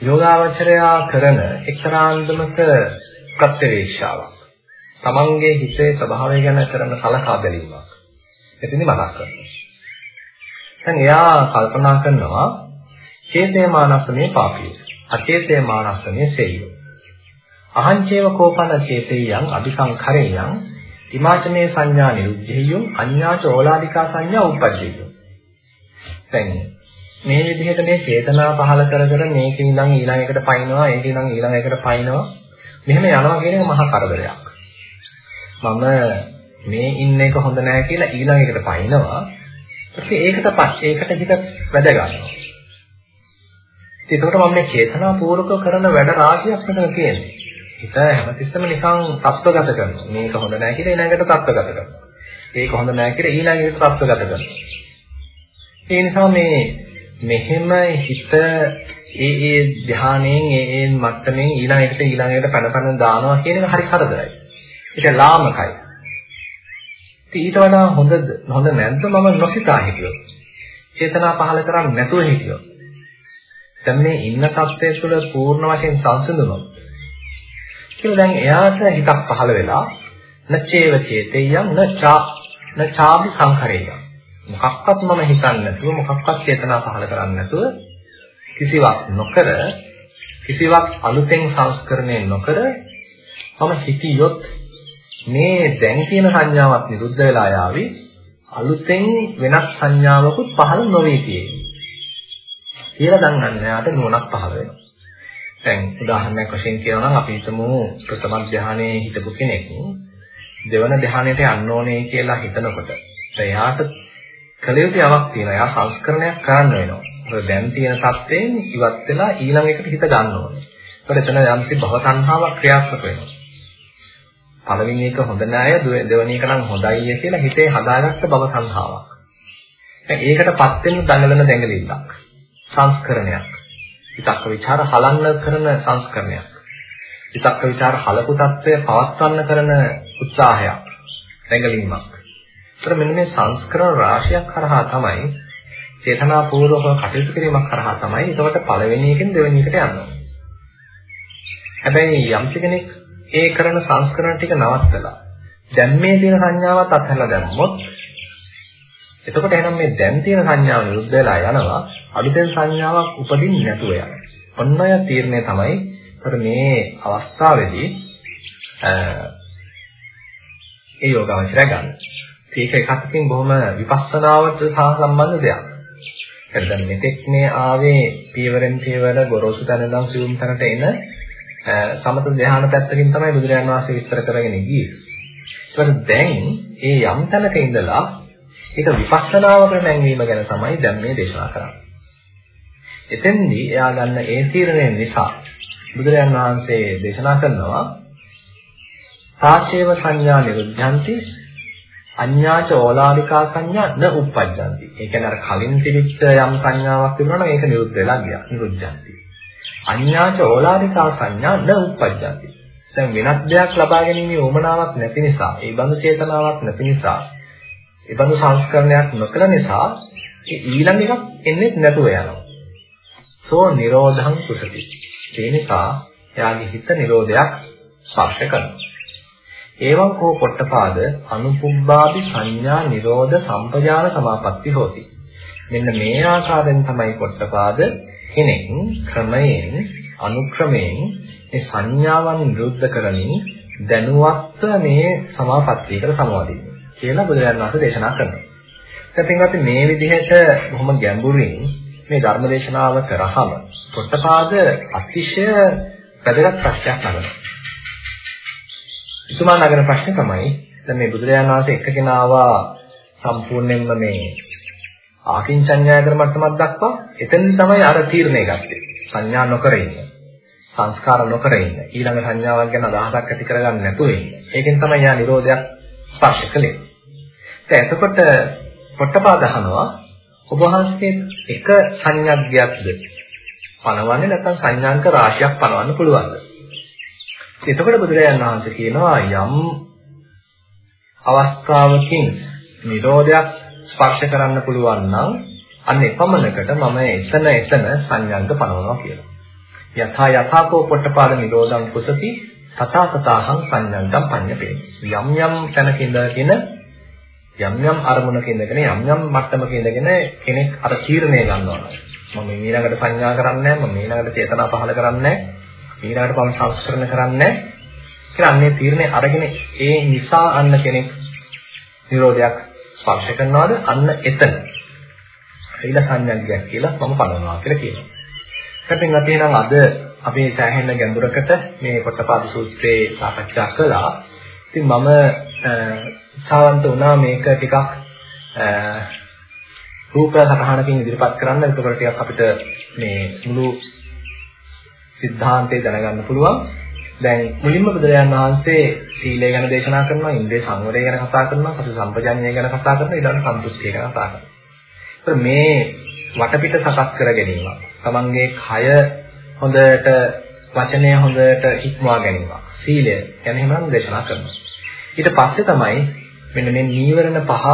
යෝගාවචරයා කරන එක්තරාන්දමක ප්‍රත්‍යවේක්ෂාවක්. තමන්ගේ හිතේ ස්වභාවය ගැන කරන සලකා බැලීමක්. එතනදි මතක් කරනවා. දැන් එයා කල්පනා කරනවා චේතේ මානසමේ පාපිය. අචේතේ මානසමේ සෙය්‍යෝ. අහංචේව කෝපන චේතේයං අபிසංඛරේයං ඉමාචමේ සංඥා නිරුද්ධෙය්‍යෝ අඤ්ඤාච ඕලාදිකා සංඥා උප්පජ්ජෙය්‍යෝ. දැන් මේ විදිහට මේ චේතනා පහල කර කර මේක ඉඳන් ඊළඟ එකට පයින්නවා ඒක ඉඳන් ඊළඟ එකට පයින්නවා මෙහෙම යනවා කියන එක මහා කරදරයක්. මම මේ ඉන්න එක හොඳ නෑ කියලා ඊළඟ එකට පයින්නවා. ඒකට ඒකට හිත වැඩ ගන්නවා. ඒකට මම මේ චේතනා පූර්වක කරන වැඩ රාශියක් මෙතන තියෙන්නේ. හිත හැමතිස්සෙම නිකන් තත්ත්වගත කරනවා. මේක හොඳ නෑ කියලා ඊළඟට තත්ත්වගත කරනවා. ඒක හොඳ නෑ කියලා ඊළඟට තත්ත්වගත කරනවා. ඒ නිසා මේ මෙහෙම හිත ඒ ඒ ධානයෙන් ඒ ඒ මට්ටමින් ඊළඟට ඊළඟට පැන පැන දානවා කියන එක හරි කරදරයි. ඒක ලාමකයි. ඊට වඩා හොඳ හොඳ නැද්ද මම නොසිතා හිටියොත්. චේතනා පහල කරන්නේ නැතුව හිටියොත්. දැන් මේ ඉන්න තත්ත්වය තුළ පූර්ණ වශයෙන් සංසිඳුනොත් කියලා දැන් එයාට හිතක් පහළ වෙලා නචේව චේතේයම් නචා නචාපි සංඛරේය මොකක්වත් මම හිතන්නේ නැතුව මොකක්වත් චේතනා පහළ කරන්නේ නැතුව කිසිවක් නොකර කිසිවක් අලුතෙන් සංස්කරණය නොකර මම හිතියොත් මේ දැන් කියන සංඥාවක් නිරුද්ධ වෙලා යාවි. අලුතෙන් වෙනත් සංඥාවකුත් පහළ නොවේ කියන්නේ කියලා දන්නන්න යාට නුවණක් පහළ වෙනවා දැන් උදාහරණයක් වශයෙන් කියනවා නම් අපි හිතමු ප්‍රථම ධානයේ හිටපු කෙනෙක් දෙවන ධානයට යන්න ඕනේ කියලා හිතනකොට එයාට කල යුතු යමක් තියෙනවා. එයා සංස්කරණයක් කරන්න වෙනවා. මොකද දැන් තියෙන තත්ත්වයෙන් ඉවත් වෙලා ඊළඟ එකට හිත ගන්න ඕනේ. ඒකට එතන යම්සි භව තණ්හාවක් ක්‍රියාත්මක වෙනවා. පළවෙනි එක හොඳ නෑ දෙවෙනි එක නම් හොඳයි කියලා හිතේ හදාගත්ත භව තණ්හාවක්. ඒකටපත් වෙන දඟලන දැඟලිල්ලක්. සංස්කරණයක්. විතක්ක ਵਿਚාර හලන්න කරන සංස්කරණයක්. විතක්ක ਵਿਚාර හලපු తত্ত্বය පවත්වන්න කරන උත්සාහයක්. රැඟලීමක්. ඒතර මෙන්න මේ සංස්කරණ රාශියක් කරහා තමයි චේතනාපූර්වක කටයුතු කිරීමක් කරහා තමයි ඒකට පළවෙනි එකෙන් දෙවෙනි එකට යන්නේ. හැබැයි යම් කෙනෙක් ඒ කරන සංස්කරණ ටික නවත්තලා දැන් මේ තියෙන සංඥාවත් අත්හැරලා දැම්මොත් එතකොට එහෙනම් මේ දැන් තියෙන සංඥාව නිරුද්ධ වෙලා යනවා අලුතෙන් සංඥාවක් උපදින්නේ නැතුව යනවා. ඔන්න ඔය තීරණය තමයි ඒකට මේ අවස්ථාවේදී ඒ යෝගාවචරය ගන්න. ඒක එකකින් බොහොම විපස්සනාවට සහ සම්බන්ධ දෙයක්. හරි දැන් මෙතෙක් මේ ආවේ පියවරෙන් පියවර ගොරෝසු තැන ඉඳන් සියුම් තැනට එන සමත ධ්‍යාන පැත්තකින් තමයි බුදුරජාණන් වහන්සේ විස්තර කරගෙන ගියේ. ඊට දැන් ඒ යම් තැනක ඉඳලා ඒක විපස්සනාවකට නැංවීම ගැන තමයි දැන් මේ දේශනා කරන්නේ. එතෙන්දී එයා ගන්න ඒ තීරණය නිසා බුදුරයන් වහන්සේ දේශනා කරනවා සාචේව සංඥා නිරුද්ධಂತಿ අඤ්ඤාච ඕලානිකා සංඥා න උප්පජ්ජಂತಿ. ඒ කියන්නේ අර කලින් තිබිච්ච යම් සංඥාවක් තිබුණා නම් ඒක නිරුද්ධ වෙලා ගියා. නිරුද්ධಂತಿ. අඤ්ඤාච ඕලානිකා සංඥා න උප්පජ්ජಂತಿ. දැන් වෙනත් දෙයක් ලබා ගැනීමේ උවමනාවක් නැති නිසා, ඒ බඳු චේතනාවක් නැති නිසා, ඒ බඳු සංස්කරණයක් නොකළ නිසා ඊළඟ එකක් එන්නේ නැතුව යනවා. සෝ නිරෝධං කුසති. ඒ නිසා එයාගේ හිත නිරෝධයක් ස්පර්ශ කරනවා. ඒවං කෝ පොට්ටපාද අනුපුබ්බාපි සංඥා නිරෝධ සම්පජාන සමාපatti හොති. මෙන්න මේ ආකාරයෙන් තමයි පොට්ටපාද කෙනෙක් ක්‍රමයෙන් අනුක්‍රමයෙන් මේ සංඥාවන් නිරුද්ධ කරමින් දැනුවත්ව මේ සමාපත්තියකට සමවදින්නේ කියලා බුදුරජාණන් වහන්සේ දේශනා කරනවා. දැන් පින්වත්නි මේ විදිහට බොහොම ගැඹුරින් මේ ධර්ම දේශනාව කරාම පොට්ටපාද අතිශය වැදගත් ප්‍රශ්නයක් නගනවා. එතුමා නගන ප්‍රශ්නේ තමයි දැන් මේ බුදුරජාණන් වහන්සේ එක්කගෙන ආවා සම්පූර්ණයෙන්ම මේ ආකින්චඤ්ඤාය කර මට්ටමක් දක්වා එතෙන් තමයි අර තීරණය ගත්තේ සංඥා නොකර ඉන්න. සංස්කාර නොකර ඉන්න. ඊළඟ සංඥාවක් ගැන අදහසක් ඇති කරගන්න නැතුව ඉන්න. ඒකෙන් තමයි යා නිරෝධයක් ස්පර්ශ කළේ. දැන් එතකොට පොට්ටපාද අහනවා ඔබ වහන්සේ එක සංඥාග්යක්ද පනවන්නේ නැත්නම් සංඥාංක රාශියක් පනවන්න පුළුවන්ද? එතකොට බුදුරජාණන් වහන්සේ කියනවා යම් අවස්ථාවකින් නිරෝධයක් ස්පර්ශ කරන්න පුළුවන් නම් අන්න එපමණකට මම එතන එතන සංඥාංග පනවනවා කියලා. යථා යථාකෝ පොට්ටපාද නිරෝධං කුසති තථා තථාහං සංඥාංගම් පඤ්ඤපේ. යම් යම් තැනක ඉඳගෙන යම් යම් අරමුණක ඉඳගෙන යම් යම් මට්ටමක ඉඳගෙන කෙනෙක් අර තීරණය ගන්නවා. මම ඊළඟට සංඥා කරන්නේ නැහැ, මම ඊළඟට චේතනා පහල කරන්නේ නැහැ, ඊළඟට මම සංස්කරණ කරන්නේ නැහැ. කියලා අන්නේ තීරණය අරගෙන ඒ නිසා අන්න කෙනෙක් නිරෝධයක් ස්පර්ශ කරනවාද අන්න එතන. ඊළ සංඥාග්ගයක් කියලා මම පනවනවා කියලා කියනවා. ඉතින් අපි නම් අද අපේ සෑහෙන ගැඹුරකට මේ පොට්ටපාද සූත්‍රයේ සාකච්ඡා කළා. ඉතින් මම උත්සාහන්ත වුණා මේක ටිකක් රූප සටහනකින් ඉදිරිපත් කරන්න. එතකොට ටිකක් අපිට මේ මුළු සිද්ධාන්තය දැනගන්න පුළුවන්. දැන් මුලින්ම බුදුරජාණන් වහන්සේ සීලය ගැන දේශනා කරනවා, ඉන්ද්‍රිය සංවරය ගැන කතා කරනවා, සති සම්පජාඤ්ඤය ගැන කතා කරනවා, ඊළඟ සම්පූර්ණිය ගැන කතා කරනවා. මේ වටපිට සකස් කර ගැනීම, තමන්ගේ කය හොඳට වචනය හොඳට ඉක්මවා ගැනීම, සීලය ගැන හැමනම් දේශනා කරනවා. ඊට පස්සේ තමයි මෙන්න මේ නීවරණ පහ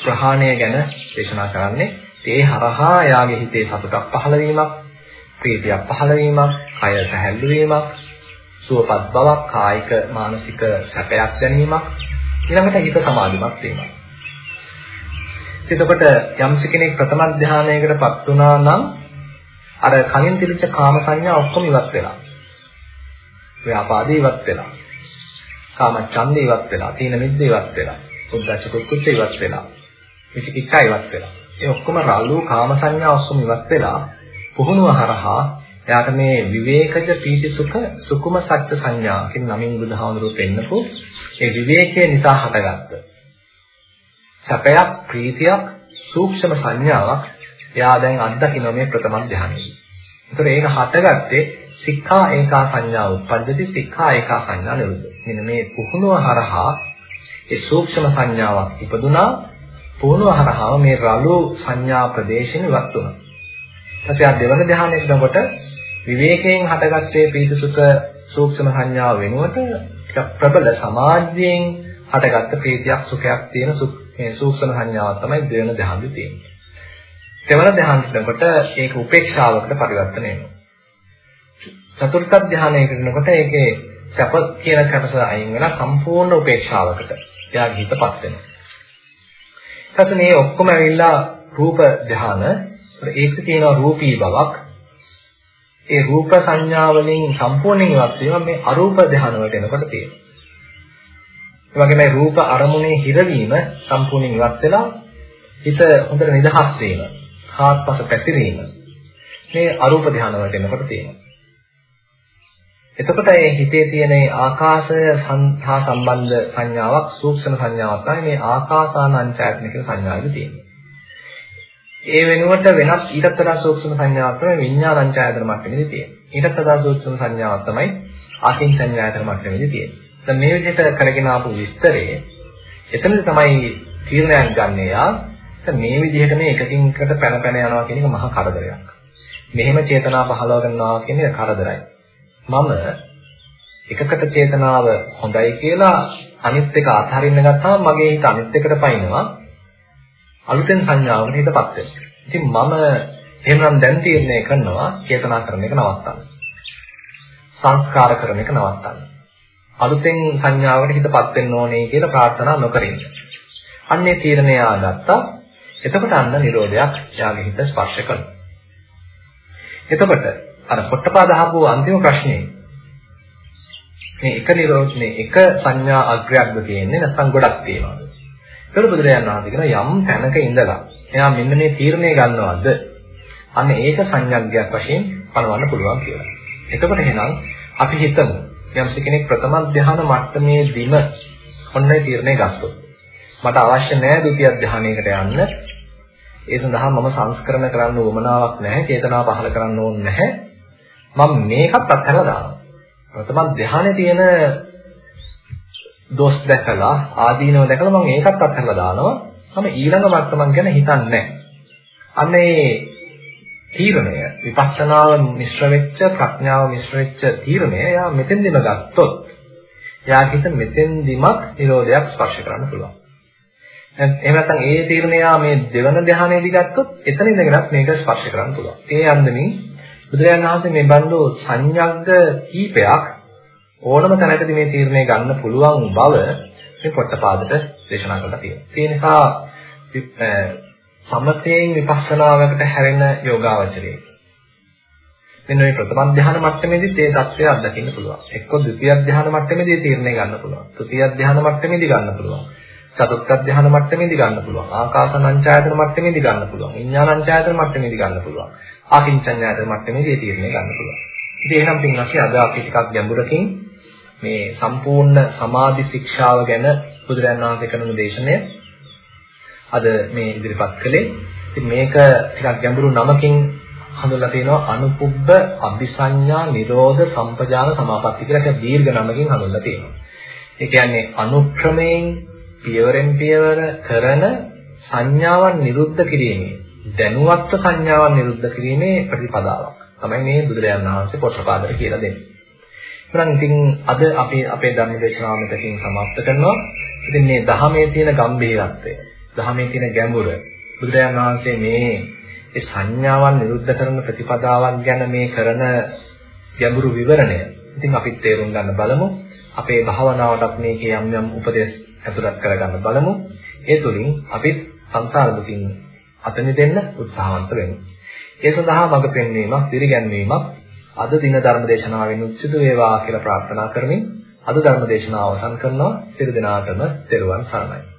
ප්‍රහාණය ගැන දේශනා කරන්නේ. ඒ හරහා යාගේ හිතේ සතුටක් පහළ වීමක්, ප්‍රීතියක් පහළ වීමක්, කය සැහැල්ලු වීමක්, සුවපත් බවක්, කායික මානසික සැපයක් දැනීමක්, ඊළඟට හිත සමාධිමත් වීමක්. එතකොට යම්ස කෙනෙක් ප්‍රථම ධානයකටපත් වුණා නම් අර කලින් තිබිච්ච කාම සංඥා ඔක්කොම ඉවත් වෙලා. ව්‍යාපාදේ ඉවත් වෙලා. කාම ඡන්දේ ඉවත් වෙලා, තීන මිද්ද ඉවත් වෙලා, උද්දච්ච කුච්ච ඉවත් වෙලා. විචිකිච්ඡා ඉවත් වෙලා. ඒ ඔක්කොම රළු කාම සංඥා ඔක්කොම ඉවත් වෙලා පුහුණුව හරහා එයාට මේ විවේකජ පීති සුඛ සුකුම සත්‍ය සංඥා කියන නමින් බුදුහාමුදුරුවෝ පෙන්නපු ඒ විවේකයේ නිසා හටගත්ත සැපයක් ප්‍රීතියක් සූක්ෂම සංඥාවක් එයා දැන් අත්දකින්න මේ ප්‍රථම ධානයේදී. ඒතර ඒක හටගත්තේ සික්ඛා ඒකා සංඥා උප්පද්දති සික්ඛා ඒකා සංඥා නිරුද්ධ. මෙන්න මේ පුහුණුව හරහා ඒ සූක්ෂම සංඥාවක් ඉපදුනා පුහුණුව හරහා මේ රළු සංඥා ප්‍රදේශෙන ඉවත් වුණා. ඊපස්සේ ආ දෙවන ධ්‍යානයට යනකොට විවේකයෙන් හටගත්තේ ප්‍රීතිසුඛ සූක්ෂම සංඥාව වෙනුවට ටිකක් ප්‍රබල සමාධියෙන් හටගත්ත ප්‍රීතියක් සුඛයක් තියෙන මේ සූක්ෂම සංඥාවක් තමයි දෙවන ධ්‍යානෙ තියෙන්නේ. දෙවන ධ්‍යානෙට යනකොට ඒක උපේක්ෂාවකට පරිවර්තනය වෙනවා. චතුර්ථ ධ්‍යානයකට යනකොට ඒකේ සැප කියන කටස අයින් වෙලා සම්පූර්ණ උපේක්ෂාවකට එයාගේ හිතපත් වෙනවා. ඊපස්සේ මේ ඔක්කොම ඇවිල්ලා රූප ධ්‍යාන ඒක තියෙනවා රූපී බවක්. ඒ රූප සංඥා වලින් සම්පූර්ණයෙන් ඉවත් වීම මේ අරූප ධ්‍යාන වලට එනකොට තියෙනවා. ඒ වගේම රූප අරමුණේ හිරවීම සම්පූර්ණයෙන් ඉවත් වෙලා හිත හොඳට නිදහස් වීම, හාත්පස පැතිරීම මේ අරූප ධ්‍යාන වලට එනකොට තියෙනවා. එතකොට මේ හිතේ තියෙන ආකාශය හා සම්බන්ධ සංඥාවක් සූක්ෂම සංඥාවක් තමයි මේ ආකාසානංචායතන කියන සංඥාවේ තියෙන්නේ. ඒ වෙනුවට වෙනස් ඊටත් වඩා සූක්ෂම සංඥාවක් තමයි විඥානංචායතන මට්ටමේදී තියෙන්නේ. ඊටත් වඩා සූක්ෂම සංඥාවක් තමයි ආකින් සංඥායතන මට්ටමේදී තියෙන්නේ. දැන් මේ විදිහට කරගෙන ආපු විස්තරයේ එතනදි තමයි තීරණයක් ගන්න යා මේ විදිහට මේ එකකින් එකට පැන පැන යනවා කියන එක මහා කරදරයක්. මෙහෙම චේතනා පහලව ගන්නවා කියන එක කරදරයි. මම එකකට චේතනාව හොඳයි කියලා අනිත් එක අතහරින්න ගත්තාම මගේ හිත අනිත් එකට පයින්නවා අලුතෙන් සංඥාවකට හිතපත් වෙනවා. ඉතින් මම එහෙමනම් දැන් තීරණය කරනවා චේතනා කරන එක නවත්තන්න. සංස්කාර කරන එක නවත්තන්න. අලුතෙන් සංඥාවකට හිතපත් වෙන්න ඕනේ කියලා ප්‍රාර්ථනා නොකරින්න. අන්නේ තීරණය ආගත්තා. එතකොට අන්න නිරෝධයක් යාගේ හිත ස්පර්ශ කරනවා. එතකොට අර පොට්ටපාද අහපු අන්තිම ප්‍රශ්නේ මේ එක නිරෝධ මේ එක සංඥා අග්‍රයක්ද තියෙන්නේ නැත්නම් ගොඩක් තියෙනවද? ඒතර බුදුරජාණන් වහන්සේ කියන යම් තැනක ඉඳලා එයා මෙන්න මේ තීරණය ගන්නවද? අන්න ඒක සංඥාග්ගයක් වශයෙන් පනවන්න පුළුවන් කියලා. එතකොට එහෙනම් අපි හිතමු යම්ස කෙනෙක් ප්‍රථම ධ්‍යාන මට්ටමේදීම ඔන්නයි තීරණය ගත්තොත්. මට අවශ්‍ය නැහැ ဒုတိ ය ධ්‍යානයකට යන්න. ඒ සඳහා මම සංස්කරණ කරන්න උවමනාවක් නැහැ, චේතනාව පහළ කරන්න ඕනේ නැහැ. මම මේකත් අත්හැරලා දානවා. ප්‍රථම ධානයේ තියෙන දොස් දැකලා ආදීනව දැකලා මම ඒකත් අත්හැරලා දානවා. මම ඊළඟ මට්ටමක් ගැන හිතන්නේ නැහැ. අන්න ඒ තීරණය විපස්සනාව මිශ්‍ර වෙච්ච ප්‍රඥාව මිශ්‍ර වෙච්ච තීරණය එයා මෙතෙන්දිම ගත්තොත් එයා හිත මෙතෙන්දිමත් නිරෝධයක් ස්පර්ශ කරන්න පුළුවන්. එහෙම නැත්නම් ඒ තීරණය මේ දෙවන ධ්‍යානයේදී ගත්තොත් එතන ඉඳගෙනත් මේක ස්පර්ශ කරන්න පුළුවන්. ඒ අන්දමින් බුදුරජාණන් වහන්සේ මේ බඳු සංයග්ග කීපයක් ඕනම තැනකදී මේ තීරණය ගන්න පුළුවන් බව මේ පොට්ටපාදට දේශනා කරලා තියෙනවා. ඒ නිසා සමතයෙන් විපස්සනාවකට හැරෙන යෝගාවචරයේ මෙන්න මේ ප්‍රථම ධ්‍යාන මට්ටමේදී මේ தත්ත්වය අත්දකින්න පුළුවන්. එක්ක ද්විතිය ධ්‍යාන මට්ටමේදී තීරණය ගන්න පුළුවන්. තෘතිය ධ්‍යාන මට්ටමේදී ගන්න පුළුවන්. චතුර්ථ ධ්‍යාන මට්ටමේදී ගන්න පුළුවන්. ආකාසනංචායතන මට්ටමේදී ගන්න පුළුවන්. විඥානංචායතන මට්ටමේදී ගන්න පුළුවන්. ආකින්චඤ්ඤායතන මට්ටමේදී තීරණය ගන්න පුළුවන්. ඉතින් එහෙනම් පින්වත්නි අද අපි ටිකක් ගැඹුරකින් මේ සම්පූර්ණ සමාධි ශික්ෂාව ගැන බුදුරජාණන් වහන්සේ කරන දේශනය අද මේ ඉදිරිපත් කළේ. ඉතින් මේක ටිකක් ගැඹුරු නමකින් හඳුන්ලා තියෙනවා අනුපුබ්බ අபிසඤ්ඤා නිරෝධ සම්පජාන සමාපatti කියලා ඒක දීර්ඝ නමකින් හඳුන්ලා තියෙනවා. ඒ කියන්නේ අනුක්‍රමයෙන් පියවරෙන් පියවර කරන සංඥාවන් නිරුද්ධ කිරීමේ දැනුවත්ව සංඥාවන් නිරුද්ධ කිරීමේ ප්‍රතිපදාවක් තමයි මේ බුදුරජාණන් වහන්සේ පොට්ටපාදට කියලා දෙන්නේ. එහෙනම් ඉතින් අද අපි අපේ ධර්ම දේශනාව මෙතකින් સમાප්ත කරනවා. ඉතින් මේ ධහමේ තියෙන ගැඹීරත්වය, ධහමේ තියෙන ගැඹුර බුදුරජාණන් වහන්සේ මේ ඒ සංඥාවන් නිරුද්ධ කරන ප්‍රතිපදාවක් ගැන මේ කරන ගැඹුරු විවරණය. ඉතින් අපි තේරුම් ගන්න බලමු. අපේ භාවනාවටත් මේකේ යම් යම් උපදේශ ඇතුළත් කරගන්න බලමු. ඒ තුලින් අපිත් සංසාර දුකින් අත මිදෙන්න උත්සාහවන්ත වෙමු. ඒ සඳහා මඟ පෙන්වීමක්, පිළිගැන්වීමක් අද දින ධර්ම දේශනාවෙන් උත්සිත වේවා කියලා ප්‍රාර්ථනා කරමින් අද ධර්ම දේශනාව අවසන් කරනවා. සියලු දෙනාටම තෙරුවන් සරණයි.